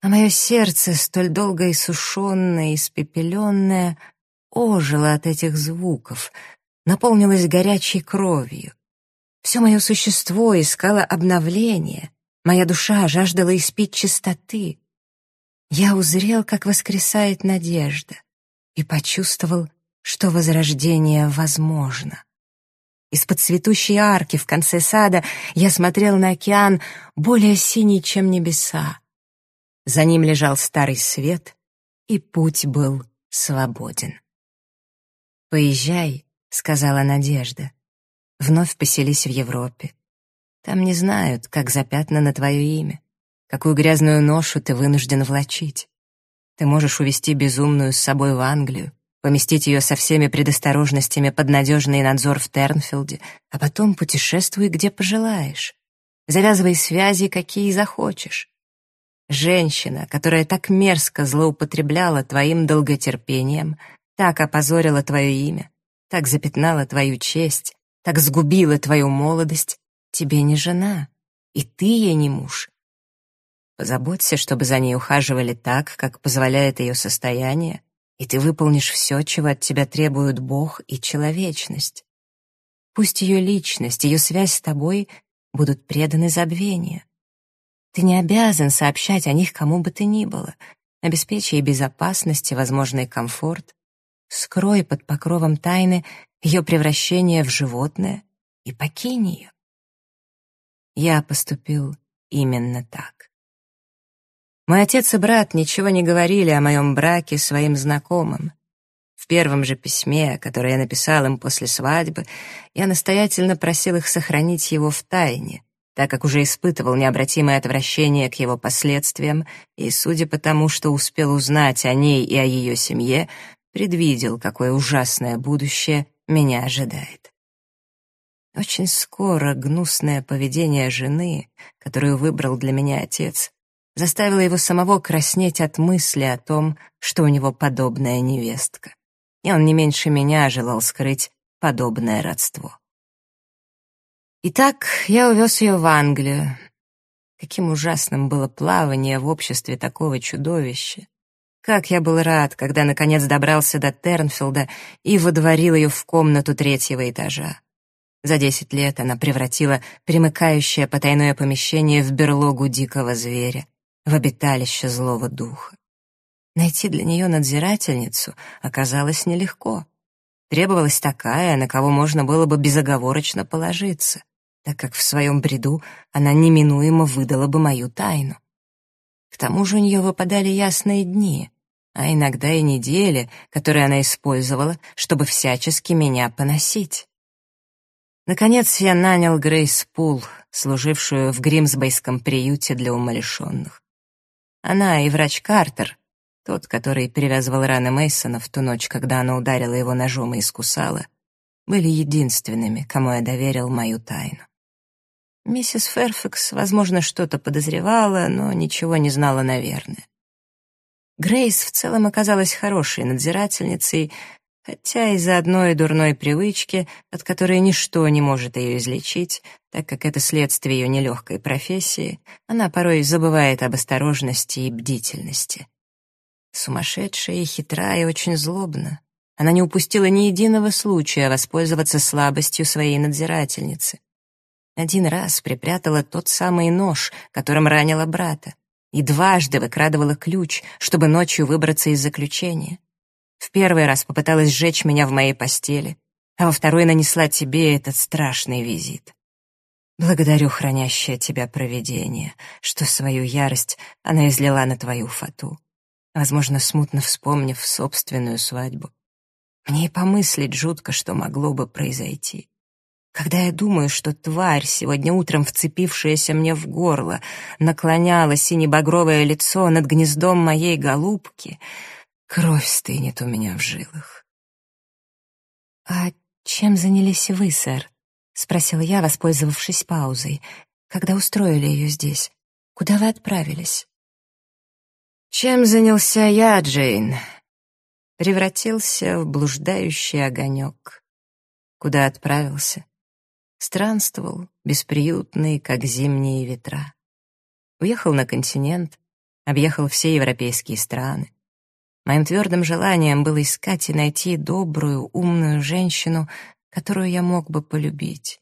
а мое сердце, столь долго иссушенное испепеленное, ожило от этих звуков, наполнилось горячей кровью. Все мое существо искало обновления, моя душа жаждала испить чистоты. Я узрел, как воскресает надежда, и почувствовал, что возрождение возможно. Из-под цветущей арки в конце сада я смотрел на океан, более синий, чем небеса. За ним лежал старый свет, и путь был свободен. «Поезжай», — сказала Надежда вновь поселись в Европе. Там не знают, как запятнано твое имя, какую грязную ношу ты вынужден влачить. Ты можешь увести безумную с собой в Англию, поместить ее со всеми предосторожностями под надежный надзор в Тернфилде, а потом путешествуй, где пожелаешь. Завязывай связи, какие захочешь. Женщина, которая так мерзко злоупотребляла твоим долготерпением, так опозорила твое имя, так запятнала твою честь, так сгубила твою молодость, тебе не жена, и ты ей не муж. Позаботься, чтобы за ней ухаживали так, как позволяет ее состояние, и ты выполнишь все, чего от тебя требуют Бог и человечность. Пусть ее личность, ее связь с тобой будут преданы забвению. Ты не обязан сообщать о них кому бы то ни было. Обеспечь ей безопасность и возможный комфорт. Скрой под покровом тайны ее превращение в животное и покинь ее. Я поступил именно так. Мой отец и брат ничего не говорили о моем браке своим знакомым. В первом же письме, которое я написал им после свадьбы, я настоятельно просил их сохранить его в тайне, так как уже испытывал необратимое отвращение к его последствиям и, судя по тому, что успел узнать о ней и о ее семье, предвидел, какое ужасное будущее меня ожидает. Очень скоро гнусное поведение жены, которую выбрал для меня отец, заставила его самого краснеть от мысли о том, что у него подобная невестка. И он не меньше меня желал скрыть подобное родство. Итак, я увез ее в Англию. Каким ужасным было плавание в обществе такого чудовища. Как я был рад, когда наконец добрался до Тернфилда и водворил ее в комнату третьего этажа. За десять лет она превратила примыкающее потайное помещение в берлогу дикого зверя в обиталище злого духа. Найти для нее надзирательницу оказалось нелегко. Требовалась такая, на кого можно было бы безоговорочно положиться, так как в своем бреду она неминуемо выдала бы мою тайну. К тому же у нее выпадали ясные дни, а иногда и недели, которые она использовала, чтобы всячески меня поносить. Наконец я нанял Грейс Пул, служившую в Гримсбейском приюте для умалишенных. Она и врач Картер, тот, который перевязывал раны Мейсона в ту ночь, когда она ударила его ножом и искусала, были единственными, кому я доверил мою тайну. Миссис Ферфакс, возможно, что-то подозревала, но ничего не знала, наверное. Грейс в целом оказалась хорошей надзирательницей, хотя из-за одной дурной привычки, от которой ничто не может ее излечить, так как это следствие ее нелегкой профессии, она порой забывает об осторожности и бдительности. Сумасшедшая и хитрая и очень злобна. Она не упустила ни единого случая воспользоваться слабостью своей надзирательницы. Один раз припрятала тот самый нож, которым ранила брата, и дважды выкрадывала ключ, чтобы ночью выбраться из заключения. В первый раз попыталась сжечь меня в моей постели, а во второй нанесла тебе этот страшный визит. Благодарю хранящее тебя провидение, что свою ярость она излила на твою фату, возможно, смутно вспомнив собственную свадьбу. Мне и помыслить жутко, что могло бы произойти. Когда я думаю, что тварь, сегодня утром вцепившаяся мне в горло, наклоняла сине-багровое лицо над гнездом моей голубки — Кровь стынет у меня в жилах. «А чем занялись вы, сэр?» — спросила я, воспользовавшись паузой. «Когда устроили ее здесь? Куда вы отправились?» «Чем занялся я, Джейн?» Превратился в блуждающий огонек. Куда отправился? Странствовал, бесприютный, как зимние ветра. Уехал на континент, объехал все европейские страны. Моим твердым желанием было искать и найти добрую, умную женщину, которую я мог бы полюбить.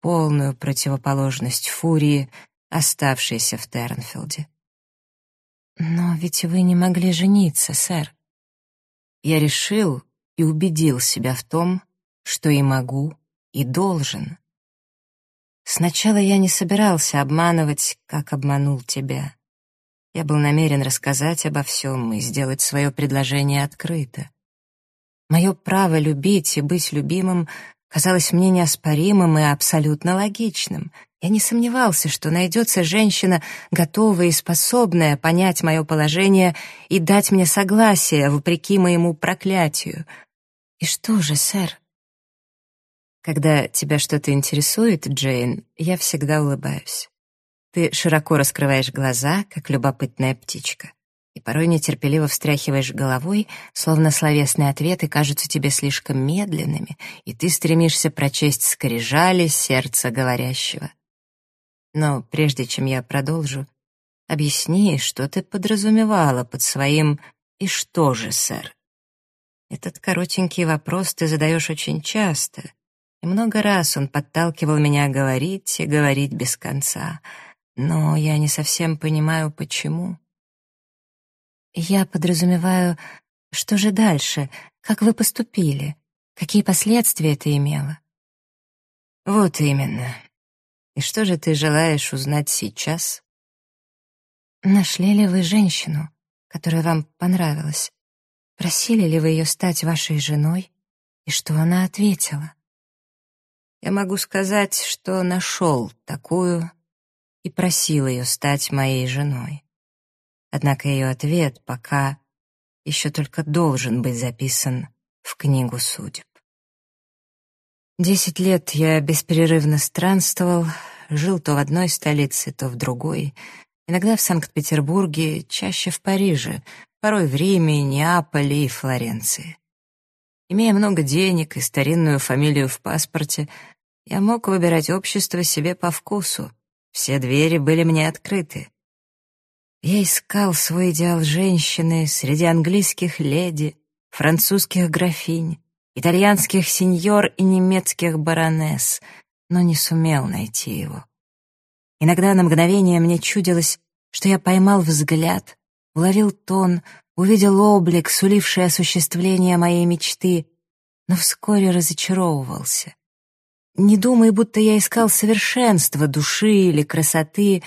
Полную противоположность фурии, оставшейся в Тернфилде. «Но ведь вы не могли жениться, сэр». Я решил и убедил себя в том, что и могу, и должен. Сначала я не собирался обманывать, как обманул тебя. Я был намерен рассказать обо всем и сделать свое предложение открыто. Мое право любить и быть любимым казалось мне неоспоримым и абсолютно логичным. Я не сомневался, что найдется женщина, готовая и способная понять мое положение и дать мне согласие, вопреки моему проклятию. И что же, сэр? Когда тебя что-то интересует, Джейн, я всегда улыбаюсь. Ты широко раскрываешь глаза, как любопытная птичка, и порой нетерпеливо встряхиваешь головой, словно словесные ответы кажутся тебе слишком медленными, и ты стремишься прочесть скрижали сердца говорящего. Но прежде чем я продолжу, объясни, что ты подразумевала под своим «и что же, сэр?» Этот коротенький вопрос ты задаешь очень часто, и много раз он подталкивал меня говорить и говорить без конца — но я не совсем понимаю, почему. Я подразумеваю, что же дальше, как вы поступили, какие последствия это имело. Вот именно. И что же ты желаешь узнать сейчас? Нашли ли вы женщину, которая вам понравилась? Просили ли вы ее стать вашей женой? И что она ответила? Я могу сказать, что нашел такую и просил ее стать моей женой. Однако ее ответ пока еще только должен быть записан в книгу судеб. Десять лет я беспрерывно странствовал, жил то в одной столице, то в другой, иногда в Санкт-Петербурге, чаще в Париже, порой в Риме, Неаполе и Флоренции. Имея много денег и старинную фамилию в паспорте, я мог выбирать общество себе по вкусу. Все двери были мне открыты. Я искал свой идеал женщины среди английских леди, французских графинь, итальянских сеньор и немецких баронесс, но не сумел найти его. Иногда на мгновение мне чудилось, что я поймал взгляд, уловил тон, увидел облик, суливший осуществление моей мечты, но вскоре разочаровывался. Не думай, будто я искал совершенства души или красоты,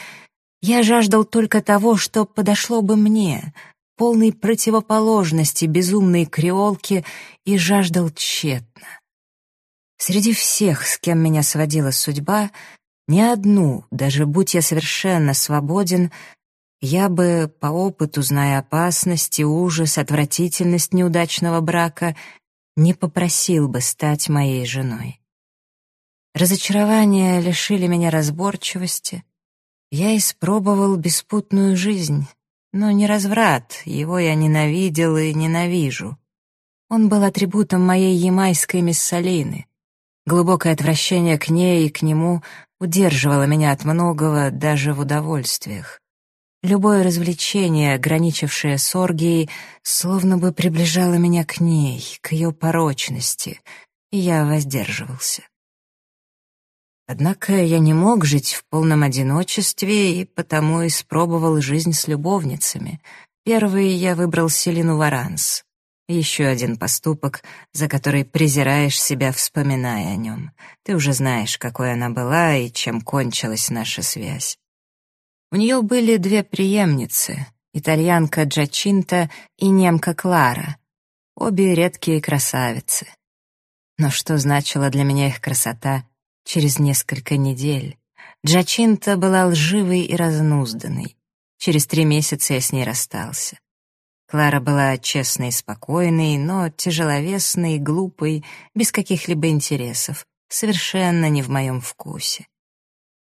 я жаждал только того, что подошло бы мне, полной противоположности безумной креолки, и жаждал тщетно. Среди всех, с кем меня сводила судьба, ни одну, даже будь я совершенно свободен, я бы, по опыту, зная опасности, ужас, отвратительность неудачного брака, не попросил бы стать моей женой. Разочарования лишили меня разборчивости. Я испробовал беспутную жизнь, но не разврат, его я ненавидел и ненавижу. Он был атрибутом моей ямайской миссалины. Глубокое отвращение к ней и к нему удерживало меня от многого даже в удовольствиях. Любое развлечение, граничившее с оргией, словно бы приближало меня к ней, к ее порочности, и я воздерживался. Однако я не мог жить в полном одиночестве и потому испробовал жизнь с любовницами. Первый я выбрал Селину Варанс. Еще один поступок, за который презираешь себя, вспоминая о нем. Ты уже знаешь, какой она была и чем кончилась наша связь. У нее были две преемницы — итальянка Джачинта и немка Клара, обе редкие красавицы. Но что значила для меня их красота через несколько недель? Джачинта была лживой и разнузданной. Через три месяца я с ней расстался. Клара была честной и спокойной, но тяжеловесной, глупой, без каких-либо интересов, совершенно не в моем вкусе.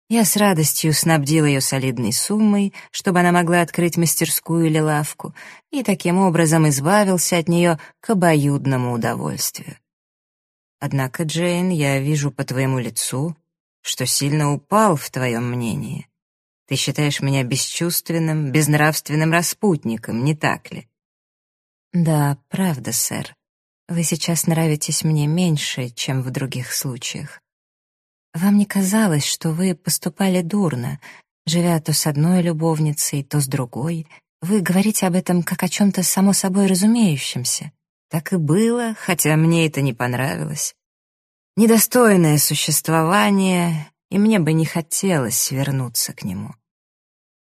Я с радостью снабдил ее солидной суммой, чтобы она могла открыть мастерскую или лавку, и таким образом избавился от нее к обоюдному удовольствию. Однако, Джейн, я вижу по твоему лицу, что сильно упал в твоем мнении. Ты считаешь меня бесчувственным, безнравственным распутником, не так ли? Да, правда, сэр. Вы сейчас нравитесь мне меньше, чем в других случаях. Вам не казалось, что вы поступали дурно, живя то с одной любовницей, то с другой? Вы говорите об этом как о чем-то само собой разумеющемся. Так и было, хотя мне это не понравилось. Недостойное существование, и мне бы не хотелось вернуться к нему.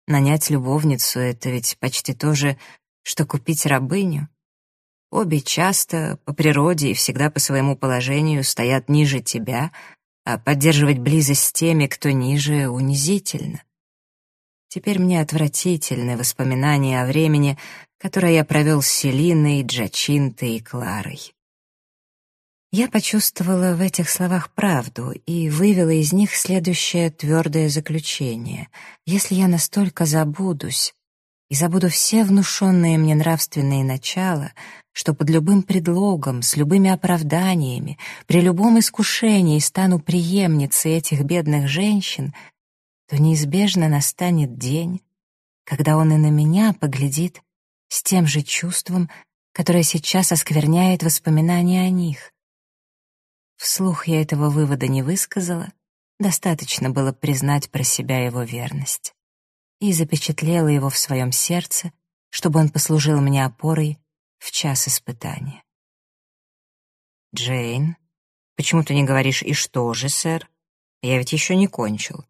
Нанять любовницу — это ведь почти то же, что купить рабыню. Обе часто, по природе и всегда по своему положению стоят ниже тебя — а поддерживать близость с теми, кто ниже, унизительно. Теперь мне отвратительны воспоминания о времени, которое я провел с Селиной, Джачинтой и Кларой. Я почувствовала в этих словах правду и вывела из них следующее твердое заключение. Если я настолько забудусь, и забуду все внушенные мне нравственные начала, что под любым предлогом, с любыми оправданиями, при любом искушении стану преемницей этих бедных женщин, то неизбежно настанет день, когда он и на меня поглядит с тем же чувством, которое сейчас оскверняет воспоминания о них. Вслух я этого вывода не высказала, достаточно было признать про себя его верность и запечатлела его в своем сердце, чтобы он послужил мне опорой в час испытания. «Джейн, почему ты не говоришь «и что же, сэр»? Я ведь еще не кончил.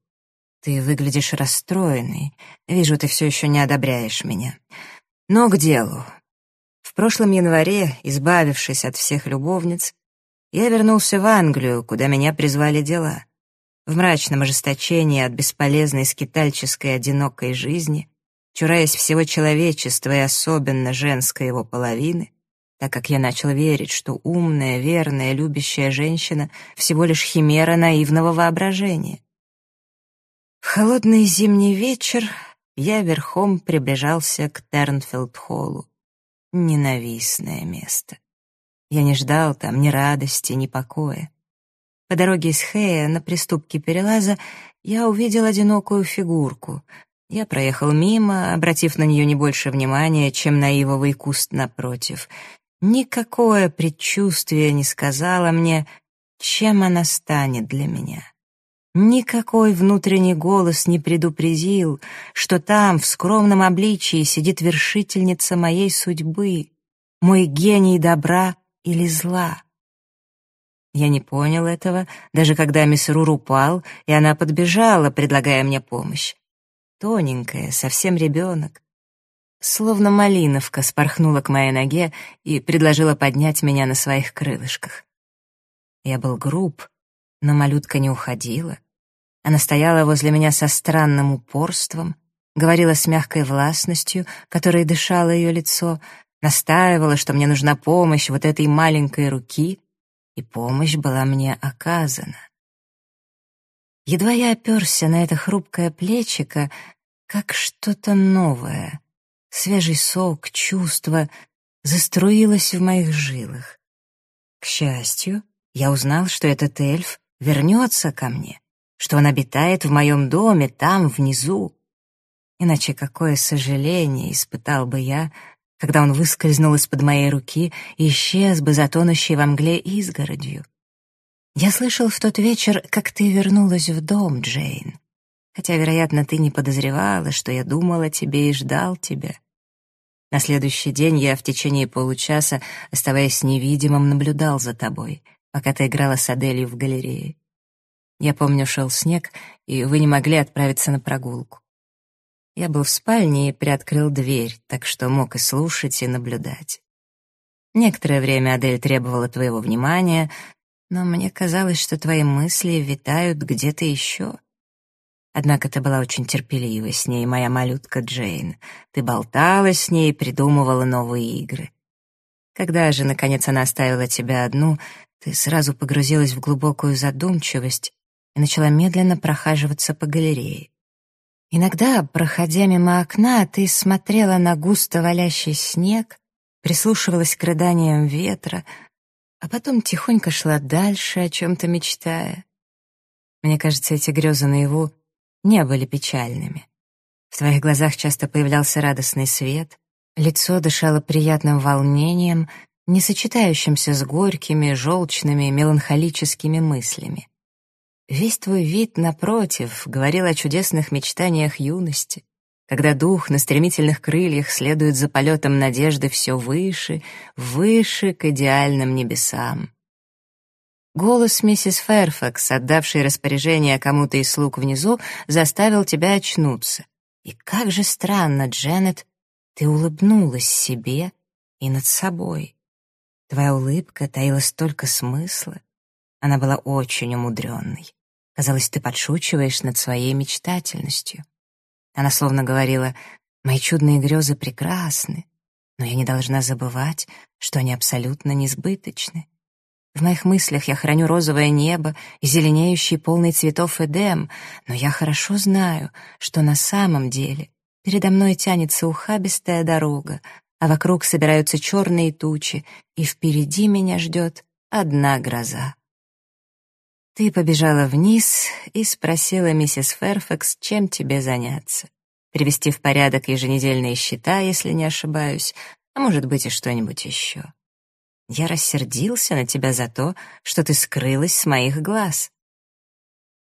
Ты выглядишь расстроенный. Вижу, ты все еще не одобряешь меня. Но к делу. В прошлом январе, избавившись от всех любовниц, я вернулся в Англию, куда меня призвали дела. В мрачном ожесточении от бесполезной скитальческой одинокой жизни, чураясь всего человечества и особенно женской его половины, так как я начал верить, что умная, верная, любящая женщина всего лишь химера наивного воображения. В холодный зимний вечер я верхом приближался к Тернфилд-холлу. Ненавистное место. Я не ждал там ни радости, ни покоя. По дороге из Хэя на приступке перелаза я увидел одинокую фигурку. Я проехал мимо, обратив на нее не больше внимания, чем на ивовый куст напротив. Никакое предчувствие не сказала мне, чем она станет для меня. Никакой внутренний голос не предупредил, что там, в скромном обличии, сидит вершительница моей судьбы, мой гений добра или зла. Я не понял этого, даже когда мисс Рур упал, и она подбежала, предлагая мне помощь. Тоненькая, совсем ребенок. Словно малиновка спорхнула к моей ноге и предложила поднять меня на своих крылышках. Я был груб, но малютка не уходила. Она стояла возле меня со странным упорством, говорила с мягкой властностью, которой дышало ее лицо, настаивала, что мне нужна помощь вот этой маленькой руки, и помощь была мне оказана. Едва я оперся на это хрупкое плечико, как что-то новое, свежий сок, чувство заструилось в моих жилах. К счастью, я узнал, что этот эльф вернется ко мне, что он обитает в моем доме там, внизу. Иначе какое сожаление испытал бы я, когда он выскользнул из-под моей руки и исчез бы за тонущей во мгле изгородью. Я слышал в тот вечер, как ты вернулась в дом, Джейн. Хотя, вероятно, ты не подозревала, что я думал о тебе и ждал тебя. На следующий день я в течение получаса, оставаясь невидимым, наблюдал за тобой, пока ты играла с Аделью в галерее. Я помню, шел снег, и вы не могли отправиться на прогулку. Я был в спальне и приоткрыл дверь, так что мог и слушать, и наблюдать. Некоторое время Адель требовала твоего внимания, но мне казалось, что твои мысли витают где-то еще. Однако ты была очень терпелива с ней, моя малютка Джейн. Ты болтала с ней, придумывала новые игры. Когда же, наконец, она оставила тебя одну, ты сразу погрузилась в глубокую задумчивость и начала медленно прохаживаться по галерее. Иногда, проходя мимо окна, ты смотрела на густо валящий снег, прислушивалась к рыданиям ветра, а потом тихонько шла дальше, о чем-то мечтая. Мне кажется, эти грезы наяву не были печальными. В твоих глазах часто появлялся радостный свет, лицо дышало приятным волнением, не сочетающимся с горькими, желчными, меланхолическими мыслями. Весь твой вид, напротив, говорил о чудесных мечтаниях юности, когда дух на стремительных крыльях следует за полетом надежды все выше, выше к идеальным небесам. Голос миссис Фэрфакс, отдавшей распоряжение кому-то из слуг внизу, заставил тебя очнуться. И как же странно, Дженнет, ты улыбнулась себе и над собой. Твоя улыбка таила столько смысла. Она была очень умудренной. Казалось, ты подшучиваешь над своей мечтательностью. Она словно говорила, «Мои чудные грезы прекрасны, но я не должна забывать, что они абсолютно несбыточны. В моих мыслях я храню розовое небо и зеленеющий полный цветов Эдем, но я хорошо знаю, что на самом деле передо мной тянется ухабистая дорога, а вокруг собираются черные тучи, и впереди меня ждет одна гроза. Ты побежала вниз и спросила миссис Ферфакс, чем тебе заняться. Привести в порядок еженедельные счета, если не ошибаюсь, а может быть и что-нибудь еще. Я рассердился на тебя за то, что ты скрылась с моих глаз.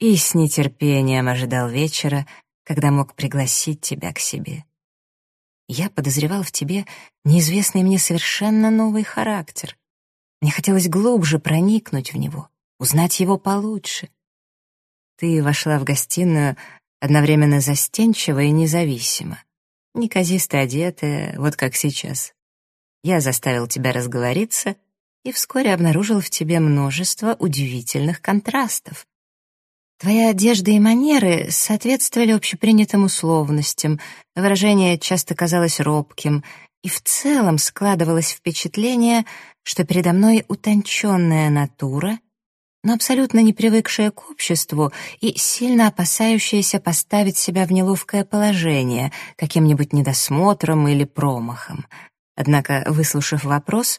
И с нетерпением ожидал вечера, когда мог пригласить тебя к себе. Я подозревал в тебе неизвестный мне совершенно новый характер. Мне хотелось глубже проникнуть в него — узнать его получше. Ты вошла в гостиную, одновременно застенчиво и независимо. Неказисто одетая, вот как сейчас. Я заставил тебя разговориться и вскоре обнаружил в тебе множество удивительных контрастов. Твоя одежда и манеры соответствовали общепринятым условностям, выражение часто казалось робким, и в целом складывалось впечатление, что передо мной утонченная натура, но абсолютно не привыкшая к обществу и сильно опасающаяся поставить себя в неловкое положение каким-нибудь недосмотром или промахом. Однако, выслушав вопрос,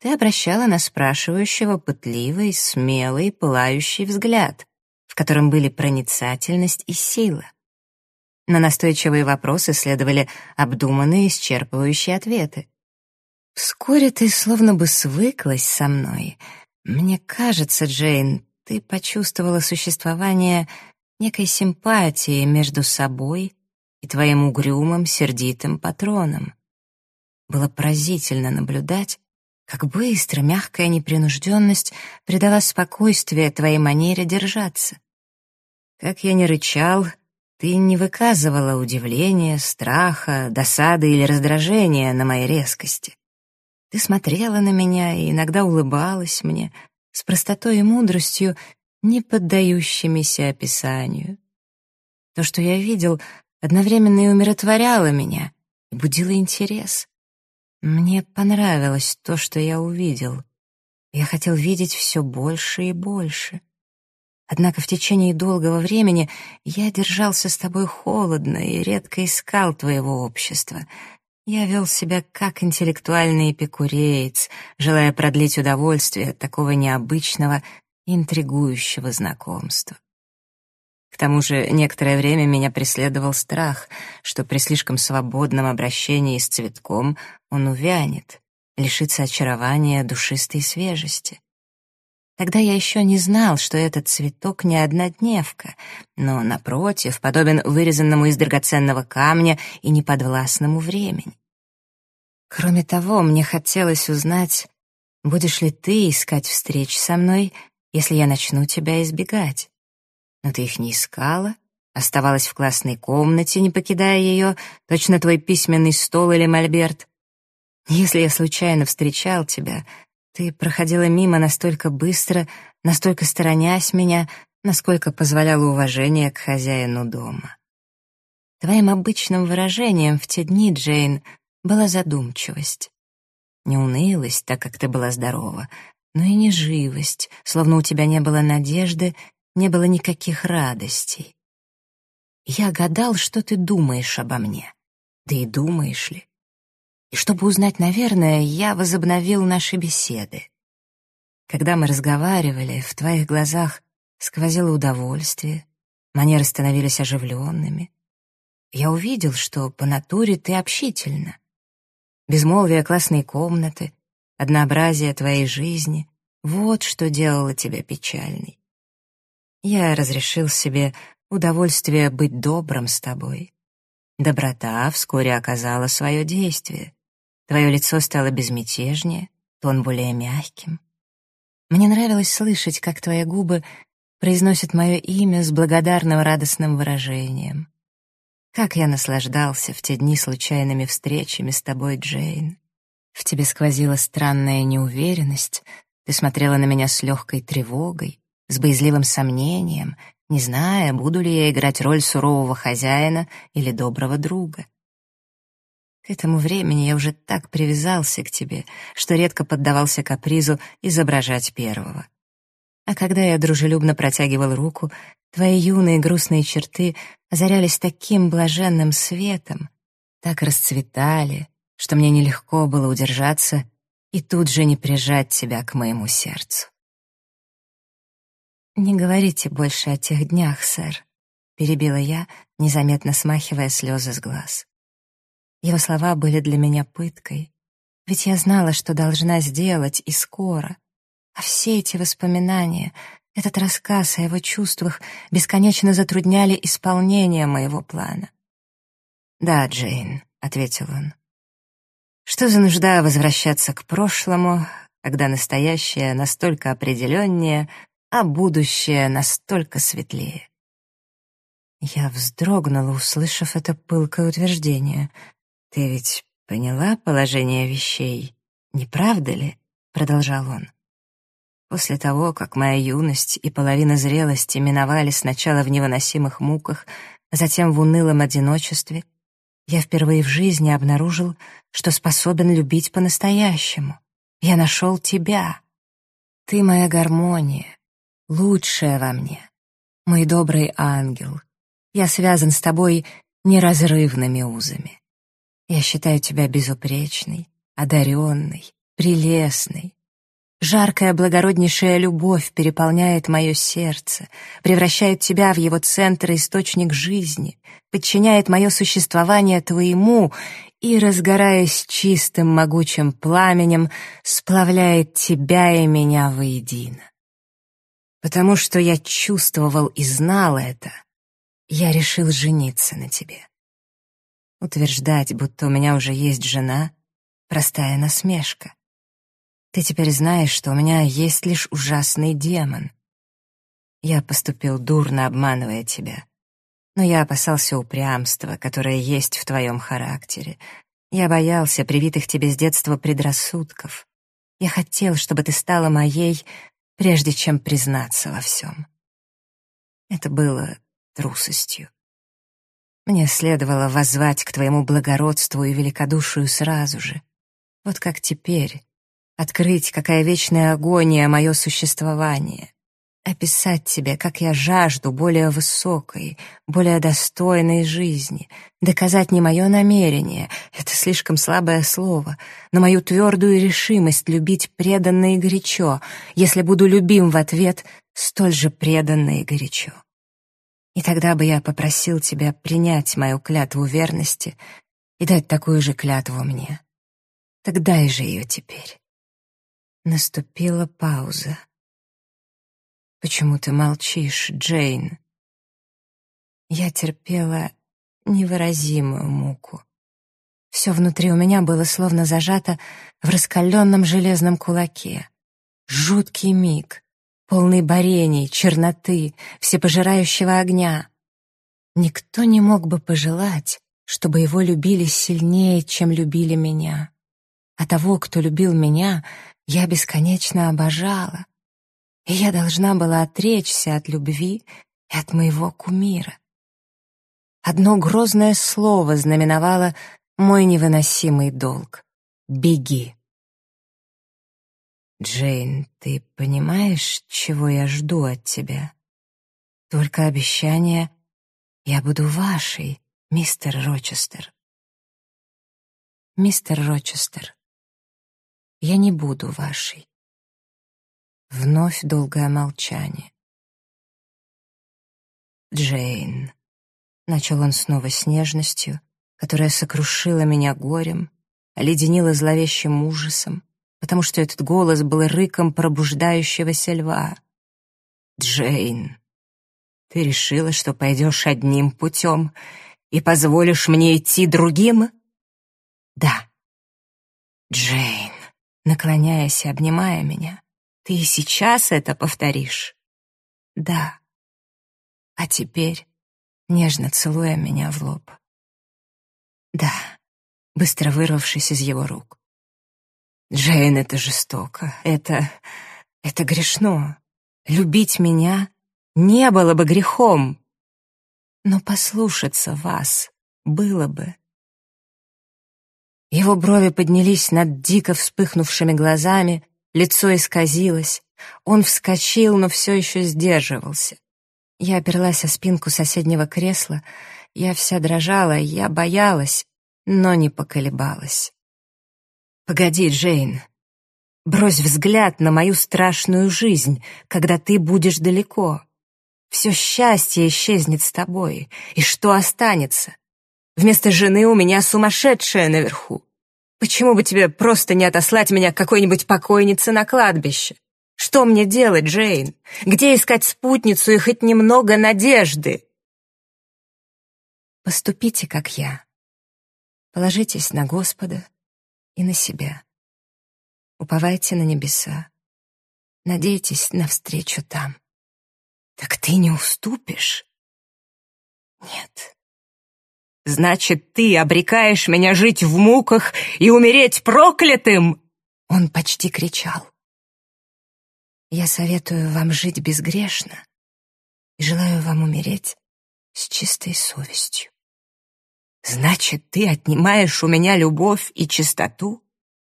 ты обращала на спрашивающего пытливый, смелый, пылающий взгляд, в котором были проницательность и сила. На настойчивые вопросы следовали обдуманные, исчерпывающие ответы. Вскоре ты словно бы свыклась со мной. Мне кажется, Джейн, ты почувствовала существование некой симпатии между собой и твоим угрюмым, сердитым патроном. Было поразительно наблюдать, как быстро мягкая непринужденность придала спокойствие твоей манере держаться. Как я не рычал, ты не выказывала удивления, страха, досады или раздражения на моей резкости. Ты смотрела на меня и иногда улыбалась мне с простотой и мудростью, не поддающимися описанию. То, что я видел, одновременно и умиротворяло меня и будило интерес. Мне понравилось то, что я увидел. Я хотел видеть все больше и больше. Однако в течение долгого времени я держался с тобой холодно и редко искал твоего общества. Я вел себя как интеллектуальный эпикуреец, желая продлить удовольствие от такого необычного, интригующего знакомства. К тому же некоторое время меня преследовал страх, что при слишком свободном обращении с цветком он увянет, лишится очарования душистой свежести. Тогда я еще не знал, что этот цветок не однодневка, но, напротив, подобен вырезанному из драгоценного камня и неподвластному времени. Кроме того, мне хотелось узнать, будешь ли ты искать встреч со мной, если я начну тебя избегать но ты их не искала, оставалась в классной комнате, не покидая ее, точно твой письменный стол или мольберт. Если я случайно встречал тебя, ты проходила мимо настолько быстро, настолько сторонясь меня, насколько позволяло уважение к хозяину дома. Твоим обычным выражением в те дни, Джейн, была задумчивость. Не унылость, так как ты была здорова, но и не живость, словно у тебя не было надежды не было никаких радостей. Я гадал, что ты думаешь обо мне. Да и думаешь ли? И чтобы узнать, наверное, я возобновил наши беседы. Когда мы разговаривали, в твоих глазах сквозило удовольствие, манеры становились оживленными. Я увидел, что по натуре ты общительна. Безмолвие классной комнаты, однообразие твоей жизни — вот что делало тебя печальной. Я разрешил себе удовольствие быть добрым с тобой. Доброта вскоре оказала свое действие. Твое лицо стало безмятежнее, тон более мягким. Мне нравилось слышать, как твои губы произносят мое имя с благодарным радостным выражением. Как я наслаждался в те дни случайными встречами с тобой, Джейн. В тебе сквозила странная неуверенность, ты смотрела на меня с легкой тревогой, с боязливым сомнением, не зная, буду ли я играть роль сурового хозяина или доброго друга. Этому времени я уже так привязался к тебе, что редко поддавался капризу изображать первого. А когда я дружелюбно протягивал руку, твои юные грустные черты озарялись таким блаженным светом, так расцветали, что мне нелегко было удержаться и тут же не прижать тебя к моему сердцу. «Не говорите больше о тех днях, сэр», — перебила я, незаметно смахивая слезы с глаз. Его слова были для меня пыткой, ведь я знала, что должна сделать и скоро. А все эти воспоминания, этот рассказ о его чувствах бесконечно затрудняли исполнение моего плана. «Да, Джейн», — ответил он. «Что за нужда возвращаться к прошлому, когда настоящее настолько определеннее, а будущее настолько светлее. Я вздрогнула, услышав это пылкое утверждение. «Ты ведь поняла положение вещей, не правда ли?» — продолжал он. После того, как моя юность и половина зрелости миновали сначала в невыносимых муках, а затем в унылом одиночестве, я впервые в жизни обнаружил, что способен любить по-настоящему. Я нашел тебя. Ты моя гармония, лучшая во мне, мой добрый ангел, я связан с тобой неразрывными узами. Я считаю тебя безупречной, одаренной, прелестной. Жаркая благороднейшая любовь переполняет мое сердце, превращает тебя в его центр и источник жизни, подчиняет мое существование твоему и, разгораясь чистым могучим пламенем, сплавляет тебя и меня воедино. Потому что я чувствовал и знал это — я решил жениться на тебе. Утверждать, будто у меня уже есть жена — простая насмешка. Ты теперь знаешь, что у меня есть лишь ужасный демон. Я поступил дурно, обманывая тебя. Но я опасался упрямства, которое есть в твоем характере. Я боялся привитых тебе с детства предрассудков. Я хотел, чтобы ты стала моей, прежде чем признаться во всем. Это было трусостью. Мне следовало воззвать к твоему благородству и великодушию сразу же. Вот как теперь. Открыть, какая вечная агония мое существование. Описать тебе, как я жажду более высокой, более достойной жизни. Доказать не мое намерение, это слишком слабое слово, но мою твердую решимость любить преданно и горячо, если буду любим в ответ столь же преданно и горячо. И тогда бы я попросил тебя принять мою клятву верности и дать такую же клятву мне. Так дай же ее теперь. Наступила пауза. «Почему ты молчишь, Джейн?» Я терпела невыразимую муку. Все внутри у меня было словно зажато в раскаленном железном кулаке. Жуткий миг, полный борений, черноты, всепожирающего огня. Никто не мог бы пожелать, чтобы его любили сильнее, чем любили меня. А того, кто любил меня, я бесконечно обожала. И я должна была отречься от любви и от моего кумира. Одно грозное слово знаменовало мой невыносимый долг — «Беги». «Джейн, ты понимаешь, чего я жду от тебя? Только обещание «Я буду вашей, мистер Рочестер». «Мистер Рочестер, я не буду вашей». Вновь долгое молчание. «Джейн», — начал он снова с нежностью, которая сокрушила меня горем, оледенила зловещим ужасом, потому что этот голос был рыком пробуждающегося льва. «Джейн, ты решила, что пойдешь одним путем и позволишь мне идти другим?» «Да». «Джейн», наклоняясь и обнимая меня, «ты и сейчас это повторишь?» «Да». «А теперь, нежно целуя меня в лоб?» «Да», быстро вырвавшись из его рук. Джейн, это жестоко. Это... это грешно. Любить меня не было бы грехом. Но послушаться вас было бы. Его брови поднялись над дико вспыхнувшими глазами, лицо исказилось. Он вскочил, но все еще сдерживался. Я оперлась о спинку соседнего кресла. Я вся дрожала, я боялась, но не поколебалась. Погоди, Джейн. Брось взгляд на мою страшную жизнь, когда ты будешь далеко. Все счастье исчезнет с тобой. И что останется? Вместо жены у меня сумасшедшая наверху. Почему бы тебе просто не отослать меня к какой-нибудь покойнице на кладбище? Что мне делать, Джейн? Где искать спутницу и хоть немного надежды? Поступите, как я. Положитесь на Господа, и на себя. Уповайте на небеса. Надейтесь на встречу там. Так ты не уступишь? Нет. Значит, ты обрекаешь меня жить в муках и умереть проклятым? Он почти кричал. Я советую вам жить безгрешно и желаю вам умереть с чистой совестью. Значит, ты отнимаешь у меня любовь и чистоту?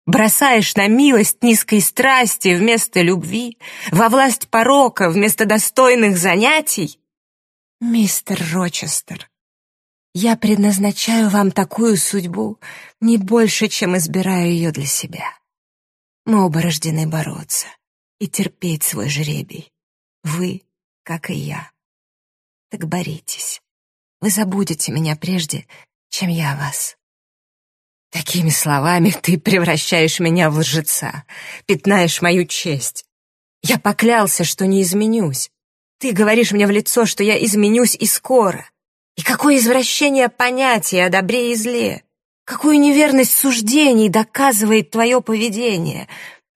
Бросаешь на милость низкой страсти вместо любви, во власть порока вместо достойных занятий? Мистер Рочестер, я предназначаю вам такую судьбу не больше, чем избираю ее для себя. Мы оба рождены бороться и терпеть свой жребий. Вы, как и я. Так боритесь. Вы забудете меня прежде, чем я вас. Такими словами ты превращаешь меня в лжеца, пятнаешь мою честь. Я поклялся, что не изменюсь. Ты говоришь мне в лицо, что я изменюсь и скоро. И какое извращение понятия о добре и зле. Какую неверность суждений доказывает твое поведение.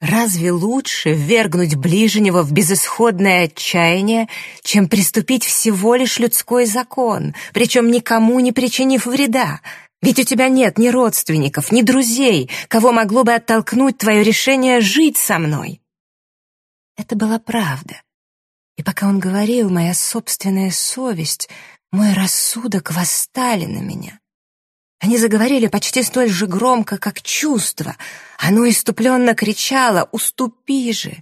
Разве лучше ввергнуть ближнего в безысходное отчаяние, чем приступить всего лишь людской закон, причем никому не причинив вреда? Ведь у тебя нет ни родственников, ни друзей, кого могло бы оттолкнуть твое решение жить со мной. Это была правда. И пока он говорил, моя собственная совесть, мой рассудок восстали на меня. Они заговорили почти столь же громко, как чувство. Оно иступленно кричало «Уступи же!»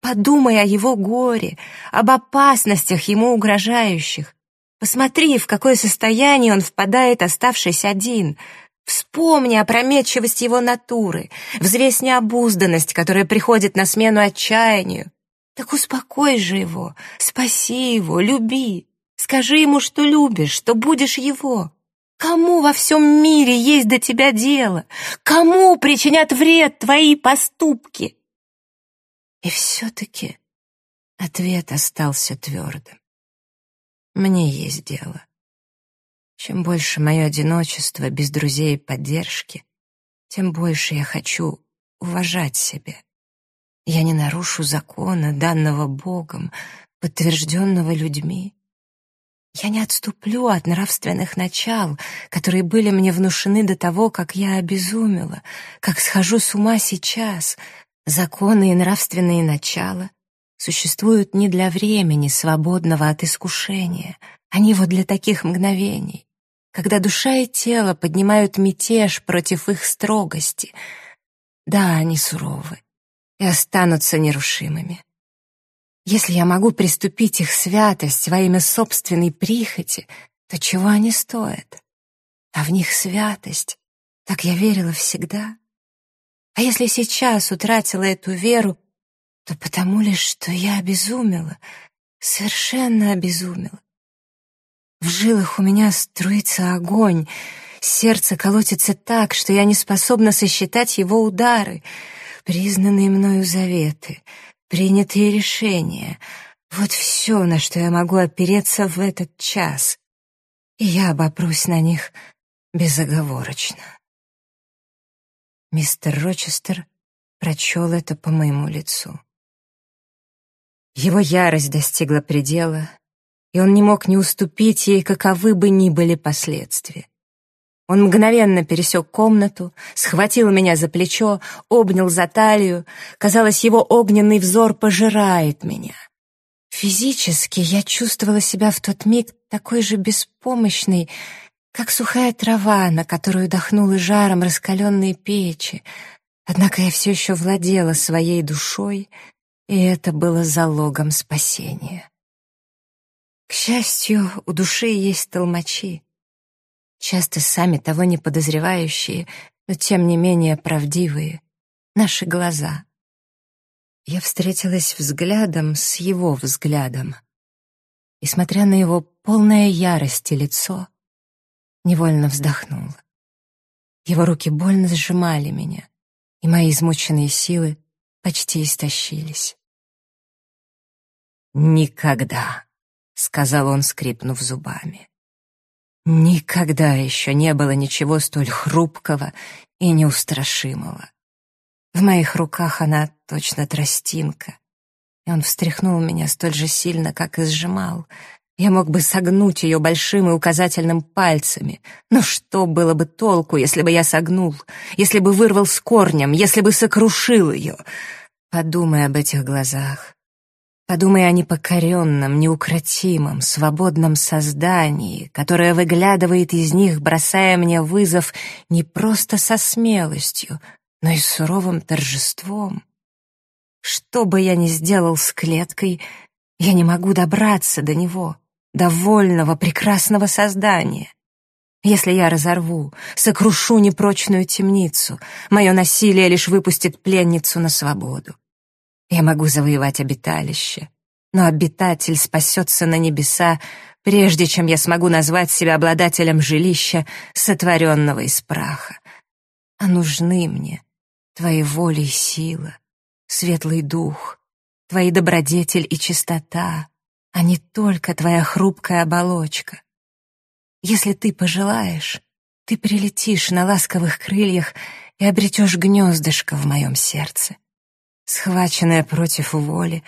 Подумай о его горе, об опасностях ему угрожающих. Посмотри, в какое состояние он впадает, оставшись один. Вспомни опрометчивость его натуры, взвесь необузданность, которая приходит на смену отчаянию. Так успокой же его, спаси его, люби. Скажи ему, что любишь, что будешь его. Кому во всем мире есть до тебя дело? Кому причинят вред твои поступки? И все-таки ответ остался твердым. Мне есть дело. Чем больше мое одиночество без друзей и поддержки, тем больше я хочу уважать себя. Я не нарушу закона, данного Богом, подтвержденного людьми. Я не отступлю от нравственных начал, которые были мне внушены до того, как я обезумела, как схожу с ума сейчас. Законы и нравственные начала существуют не для времени, свободного от искушения. Они вот для таких мгновений, когда душа и тело поднимают мятеж против их строгости. Да, они суровы и останутся нерушимыми. Если я могу приступить их святость во имя собственной прихоти, то чего они стоят? А в них святость, так я верила всегда. А если сейчас утратила эту веру, то потому лишь, что я обезумела, совершенно обезумела. В жилах у меня струится огонь, сердце колотится так, что я не способна сосчитать его удары, признанные мною заветы — принятые решения. Вот все, на что я могу опереться в этот час. И я обопрусь на них безоговорочно. Мистер Рочестер прочел это по моему лицу. Его ярость достигла предела, и он не мог не уступить ей, каковы бы ни были последствия. Он мгновенно пересек комнату, схватил меня за плечо, обнял за талию. Казалось, его огненный взор пожирает меня. Физически я чувствовала себя в тот миг такой же беспомощной, как сухая трава, на которую дохнули жаром раскаленные печи. Однако я все еще владела своей душой, и это было залогом спасения. К счастью, у души есть толмачи часто сами того не подозревающие, но тем не менее правдивые, наши глаза. Я встретилась взглядом с его взглядом, и, смотря на его полное ярости лицо, невольно вздохнула. Его руки больно сжимали меня, и мои измученные силы почти истощились. «Никогда», — сказал он, скрипнув зубами. Никогда еще не было ничего столь хрупкого и неустрашимого. В моих руках она точно тростинка, и он встряхнул меня столь же сильно, как и сжимал. Я мог бы согнуть ее большим и указательным пальцами. Но что было бы толку, если бы я согнул, если бы вырвал с корнем, если бы сокрушил ее? Подумай об этих глазах. Подумай о непокоренном, неукротимом, свободном создании, которое выглядывает из них, бросая мне вызов не просто со смелостью, но и суровым торжеством. Что бы я ни сделал с клеткой, я не могу добраться до него довольного, прекрасного создания. Если я разорву, сокрушу непрочную темницу, мое насилие лишь выпустит пленницу на свободу. Я могу завоевать обиталище, но обитатель спасется на небеса, прежде чем я смогу назвать себя обладателем жилища, сотворенного из праха. А нужны мне твои воли и сила, светлый дух, твои добродетель и чистота, а не только твоя хрупкая оболочка. Если ты пожелаешь, ты прилетишь на ласковых крыльях и обретешь гнездышко в моем сердце. Схваченная против воли,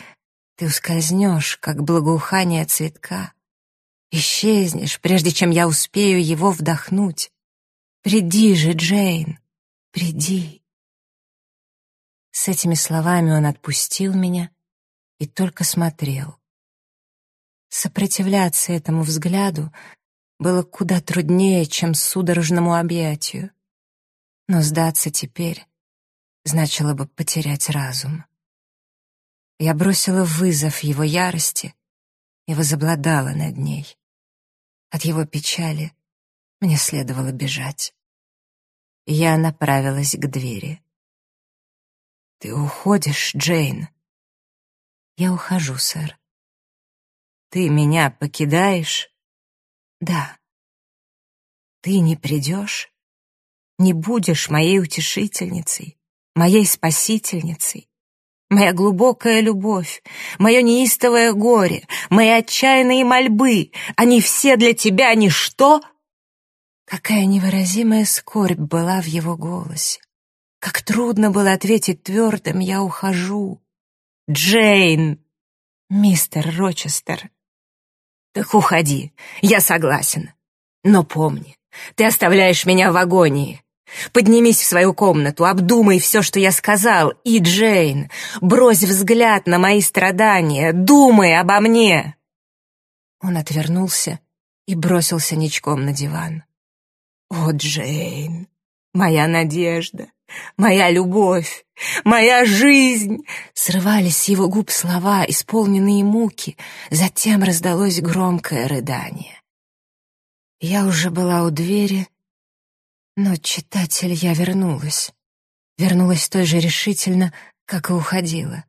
ты ускользнешь, как благоухание цветка. Исчезнешь, прежде чем я успею его вдохнуть. Приди же, Джейн, приди. С этими словами он отпустил меня и только смотрел. Сопротивляться этому взгляду было куда труднее, чем судорожному объятию. Но сдаться теперь значило бы потерять разум. Я бросила вызов его ярости и возобладала над ней. От его печали мне следовало бежать. Я направилась к двери. «Ты уходишь, Джейн?» «Я ухожу, сэр». Ты меня покидаешь? Да. Ты не придешь? Не будешь моей утешительницей, моей спасительницей? Моя глубокая любовь, мое неистовое горе, мои отчаянные мольбы, они все для тебя ничто? Какая невыразимая скорбь была в его голосе. Как трудно было ответить твердым «я ухожу». «Джейн!» «Мистер Рочестер, так уходи, я согласен. Но помни, ты оставляешь меня в агонии. Поднимись в свою комнату, обдумай все, что я сказал, и, Джейн, брось взгляд на мои страдания, думай обо мне. Он отвернулся и бросился ничком на диван. О, Джейн, моя надежда, моя любовь, моя жизнь!» Срывались с его губ слова, исполненные муки, затем раздалось громкое рыдание. Я уже была у двери, но, читатель, я вернулась. Вернулась той же решительно, как и уходила.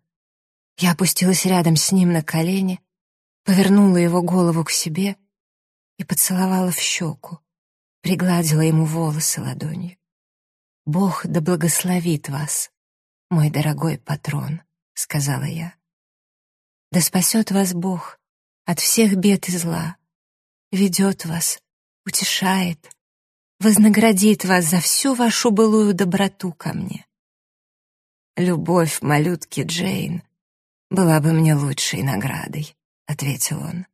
Я опустилась рядом с ним на колени, повернула его голову к себе и поцеловала в щеку, пригладила ему волосы ладонью. «Бог да благословит вас, мой дорогой патрон», — сказала я. «Да спасет вас Бог от всех бед и зла, ведет вас, утешает, вознаградит вас за всю вашу былую доброту ко мне. Любовь малютки Джейн была бы мне лучшей наградой», — ответил он.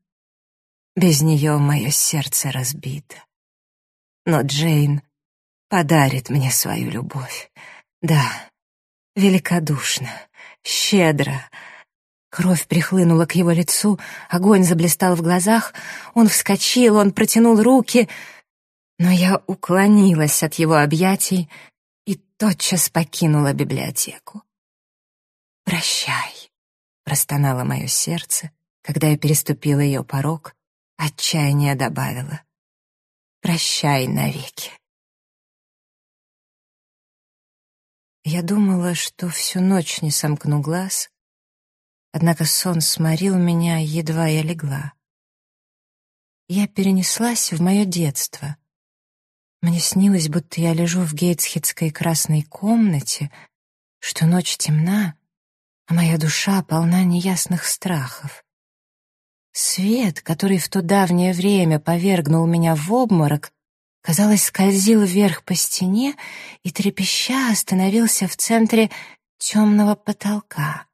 «Без нее мое сердце разбито. Но Джейн подарит мне свою любовь. Да, великодушно, щедро. Кровь прихлынула к его лицу, огонь заблистал в глазах, он вскочил, он протянул руки, но я уклонилась от его объятий и тотчас покинула библиотеку. «Прощай», — простонало мое сердце, когда я переступила ее порог, отчаяние добавила. «Прощай навеки». Я думала, что всю ночь не сомкну глаз, однако сон сморил меня, едва я легла. Я перенеслась в мое детство. Мне снилось, будто я лежу в гейтсхитской красной комнате, что ночь темна, а моя душа полна неясных страхов. Свет, который в то давнее время повергнул меня в обморок, казалось, скользил вверх по стене и, трепеща, остановился в центре темного потолка.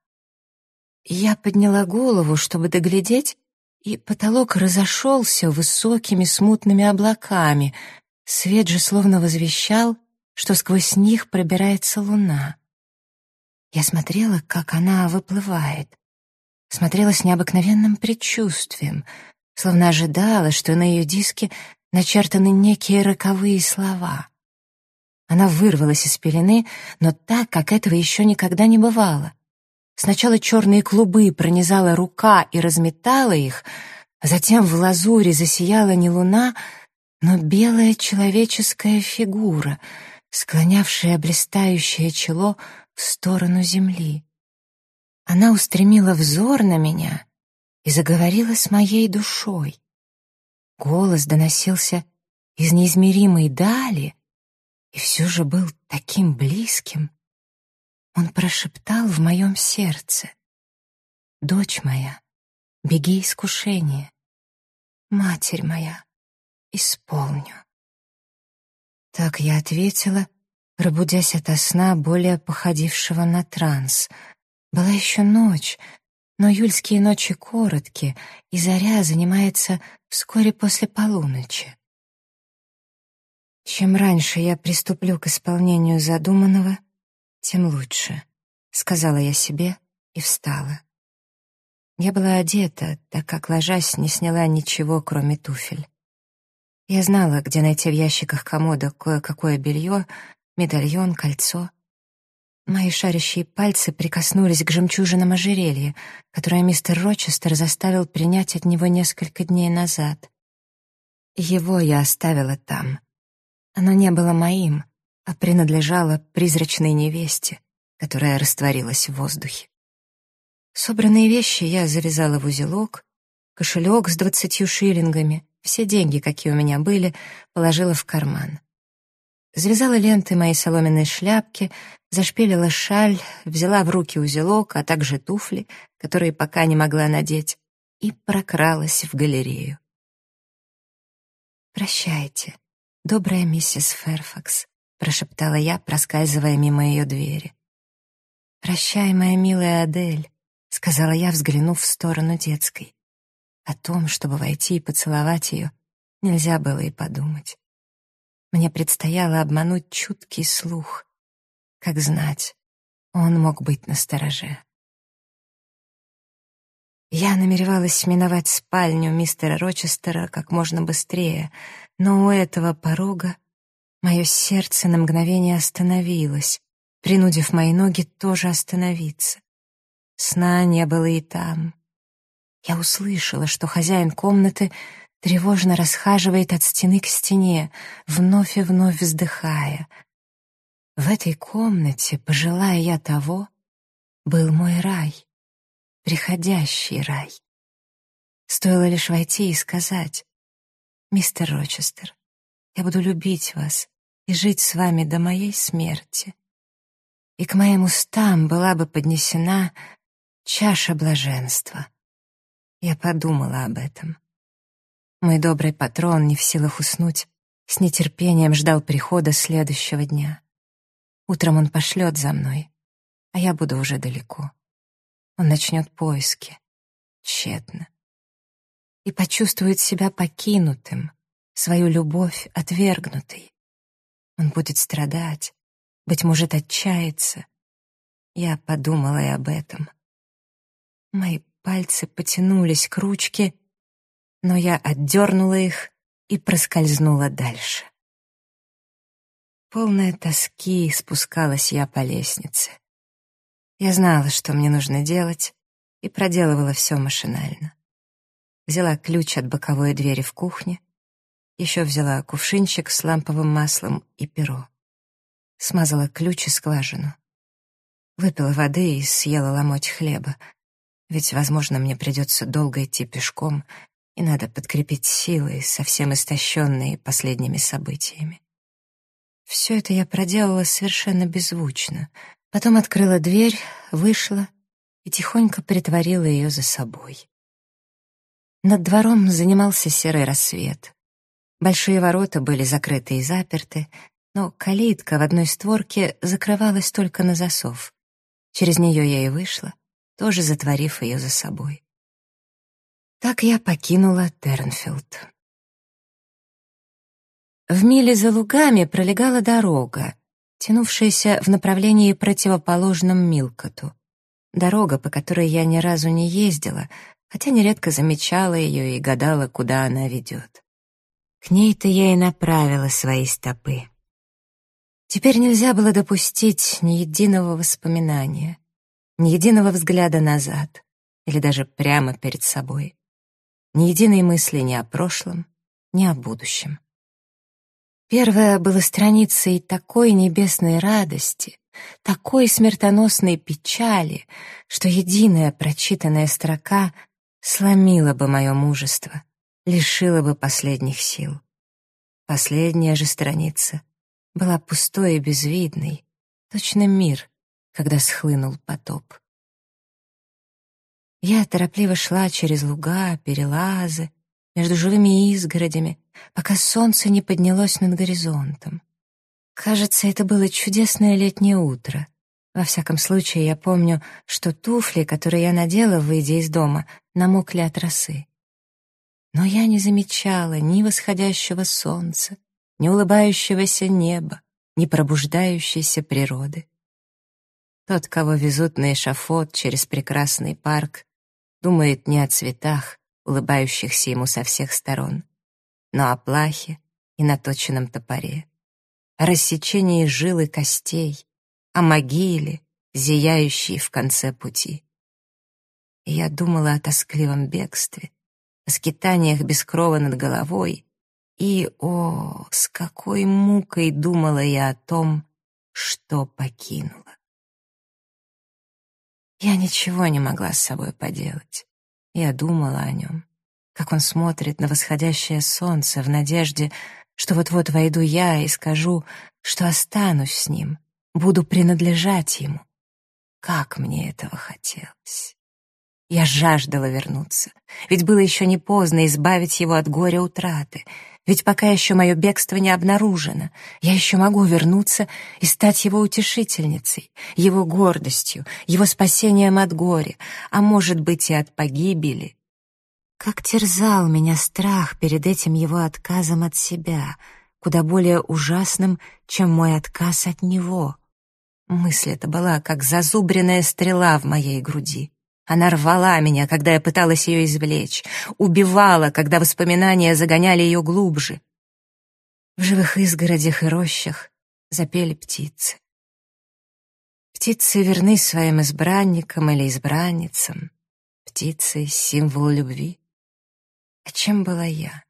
Я подняла голову, чтобы доглядеть, и потолок разошелся высокими смутными облаками. Свет же словно возвещал, что сквозь них пробирается луна. Я смотрела, как она выплывает. Смотрела с необыкновенным предчувствием, словно ожидала, что на ее диске начертаны некие роковые слова. Она вырвалась из пелены, но так, как этого еще никогда не бывало. Сначала черные клубы пронизала рука и разметала их, а затем в лазуре засияла не луна, но белая человеческая фигура, склонявшая блистающее чело в сторону земли. Она устремила взор на меня и заговорила с моей душой. Голос доносился из неизмеримой дали и все же был таким близким. Он прошептал в моем сердце. «Дочь моя, беги искушение. Матерь моя, исполню». Так я ответила, пробудясь ото сна, более походившего на транс. Была еще ночь, но июльские ночи короткие, и заря занимается вскоре после полуночи. Чем раньше я приступлю к исполнению задуманного, тем лучше», — сказала я себе и встала. Я была одета, так как, ложась, не сняла ничего, кроме туфель. Я знала, где найти в ящиках комода кое-какое белье, медальон, кольцо. Мои шарящие пальцы прикоснулись к жемчужинам ожерелья, которое мистер Рочестер заставил принять от него несколько дней назад. Его я оставила там. Оно не было моим, а принадлежала призрачной невесте, которая растворилась в воздухе. Собранные вещи я завязала в узелок, кошелек с двадцатью шиллингами, все деньги, какие у меня были, положила в карман. Завязала ленты моей соломенной шляпки, зашпилила шаль, взяла в руки узелок, а также туфли, которые пока не могла надеть, и прокралась в галерею. «Прощайте, добрая миссис Ферфакс», — прошептала я, проскальзывая мимо ее двери. «Прощай, моя милая Адель», — сказала я, взглянув в сторону детской. О том, чтобы войти и поцеловать ее, нельзя было и подумать. Мне предстояло обмануть чуткий слух. Как знать, он мог быть настороже. Я намеревалась миновать спальню мистера Рочестера как можно быстрее, но у этого порога Мое сердце на мгновение остановилось, принудив мои ноги тоже остановиться. Сна не было и там. Я услышала, что хозяин комнаты тревожно расхаживает от стены к стене, вновь и вновь вздыхая. В этой комнате, пожелая я того, был мой рай, приходящий рай. Стоило лишь войти и сказать, «Мистер Рочестер, я буду любить вас, и жить с вами до моей смерти. И к моим устам была бы поднесена чаша блаженства. Я подумала об этом. Мой добрый патрон, не в силах уснуть, с нетерпением ждал прихода следующего дня. Утром он пошлет за мной, а я буду уже далеко. Он начнет поиски. Тщетно. И почувствует себя покинутым, свою любовь отвергнутой. Он будет страдать, быть может, отчаяться. Я подумала и об этом. Мои пальцы потянулись к ручке, но я отдернула их и проскользнула дальше. Полная тоски спускалась я по лестнице. Я знала, что мне нужно делать, и проделывала все машинально. Взяла ключ от боковой двери в кухне, еще взяла кувшинчик с ламповым маслом и перо. Смазала ключ и скважину. Выпила воды и съела ломоть хлеба. Ведь, возможно, мне придется долго идти пешком, и надо подкрепить силы, совсем истощенные последними событиями. Все это я проделала совершенно беззвучно. Потом открыла дверь, вышла и тихонько притворила ее за собой. Над двором занимался серый рассвет. Большие ворота были закрыты и заперты, но калитка в одной створке закрывалась только на засов. Через нее я и вышла, тоже затворив ее за собой. Так я покинула Тернфилд. В миле за лугами пролегала дорога, тянувшаяся в направлении противоположном Милкоту. Дорога, по которой я ни разу не ездила, хотя нередко замечала ее и гадала, куда она ведет. К ней-то я и направила свои стопы. Теперь нельзя было допустить ни единого воспоминания, ни единого взгляда назад или даже прямо перед собой, ни единой мысли ни о прошлом, ни о будущем. Первая была страницей такой небесной радости, такой смертоносной печали, что единая прочитанная строка сломила бы мое мужество, лишила бы последних сил. Последняя же страница была пустой и безвидной, точно мир, когда схлынул потоп. Я торопливо шла через луга, перелазы, между живыми изгородями, пока солнце не поднялось над горизонтом. Кажется, это было чудесное летнее утро. Во всяком случае, я помню, что туфли, которые я надела, выйдя из дома, намокли от росы. Но я не замечала ни восходящего солнца, ни улыбающегося неба, ни пробуждающейся природы. Тот, кого везут на эшафот через прекрасный парк, думает не о цветах, улыбающихся ему со всех сторон, но о плахе и наточенном топоре, о рассечении жил и костей, о могиле, зияющей в конце пути. И я думала о тоскливом бегстве, о скитаниях без крова над головой, и, о, с какой мукой думала я о том, что покинула. Я ничего не могла с собой поделать. Я думала о нем, как он смотрит на восходящее солнце в надежде, что вот-вот войду я и скажу, что останусь с ним, буду принадлежать ему. Как мне этого хотелось. Я жаждала вернуться, ведь было еще не поздно избавить его от горя утраты, ведь пока еще мое бегство не обнаружено, я еще могу вернуться и стать его утешительницей, его гордостью, его спасением от горя, а может быть и от погибели. Как терзал меня страх перед этим его отказом от себя, куда более ужасным, чем мой отказ от него. Мысль эта была, как зазубренная стрела в моей груди. Она рвала меня, когда я пыталась ее извлечь, убивала, когда воспоминания загоняли ее глубже. В живых изгородях и рощах запели птицы. Птицы верны своим избранникам или избранницам. Птицы — символ любви. А чем была я?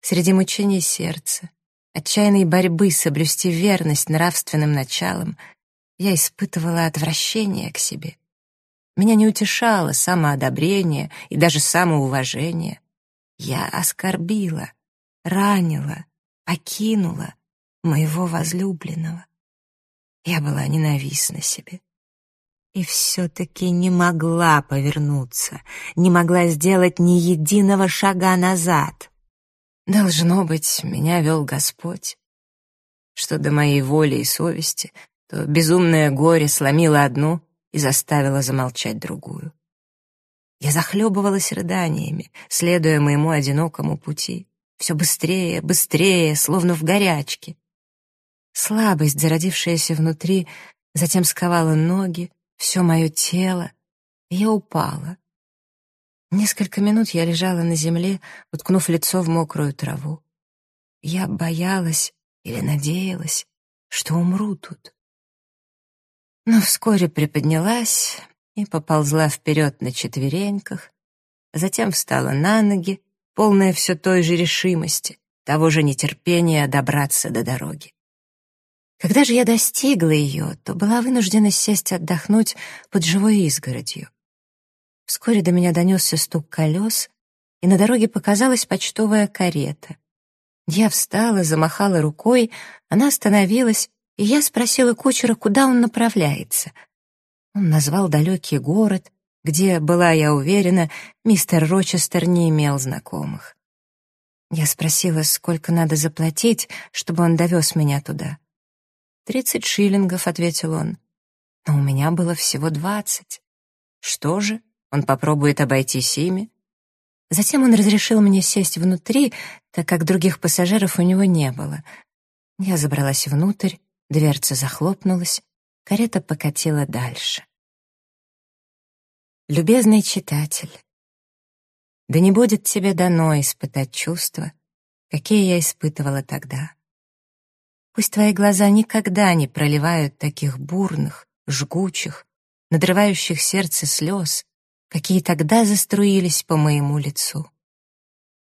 Среди мучений сердца, отчаянной борьбы соблюсти верность нравственным началам, я испытывала отвращение к себе — меня не утешало самоодобрение и даже самоуважение. Я оскорбила, ранила, покинула моего возлюбленного. Я была ненавистна себе. И все-таки не могла повернуться, не могла сделать ни единого шага назад. Должно быть, меня вел Господь. Что до моей воли и совести, то безумное горе сломило одну — и заставила замолчать другую. Я захлебывалась рыданиями, следуя моему одинокому пути. Все быстрее, быстрее, словно в горячке. Слабость, зародившаяся внутри, затем сковала ноги, все мое тело, и я упала. Несколько минут я лежала на земле, уткнув лицо в мокрую траву. Я боялась или надеялась, что умру тут но вскоре приподнялась и поползла вперед на четвереньках, затем встала на ноги, полная все той же решимости, того же нетерпения добраться до дороги. Когда же я достигла ее, то была вынуждена сесть отдохнуть под живой изгородью. Вскоре до меня донесся стук колес, и на дороге показалась почтовая карета. Я встала, замахала рукой, она остановилась, и я спросила кучера, куда он направляется. Он назвал далекий город, где, была я уверена, мистер Рочестер не имел знакомых. Я спросила, сколько надо заплатить, чтобы он довез меня туда. «Тридцать шиллингов», — ответил он. «Но у меня было всего двадцать». «Что же, он попробует обойтись ими?» Затем он разрешил мне сесть внутри, так как других пассажиров у него не было. Я забралась внутрь, дверца захлопнулась, карета покатила дальше. Любезный читатель, да не будет тебе дано испытать чувства, какие я испытывала тогда. Пусть твои глаза никогда не проливают таких бурных, жгучих, надрывающих сердце слез, какие тогда заструились по моему лицу.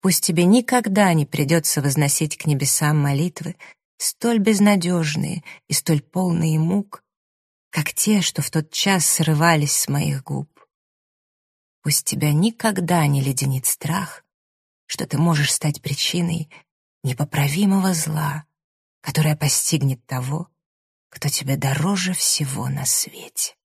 Пусть тебе никогда не придется возносить к небесам молитвы, столь безнадежные и столь полные мук, как те, что в тот час срывались с моих губ. Пусть тебя никогда не леденит страх, что ты можешь стать причиной непоправимого зла, которое постигнет того, кто тебе дороже всего на свете.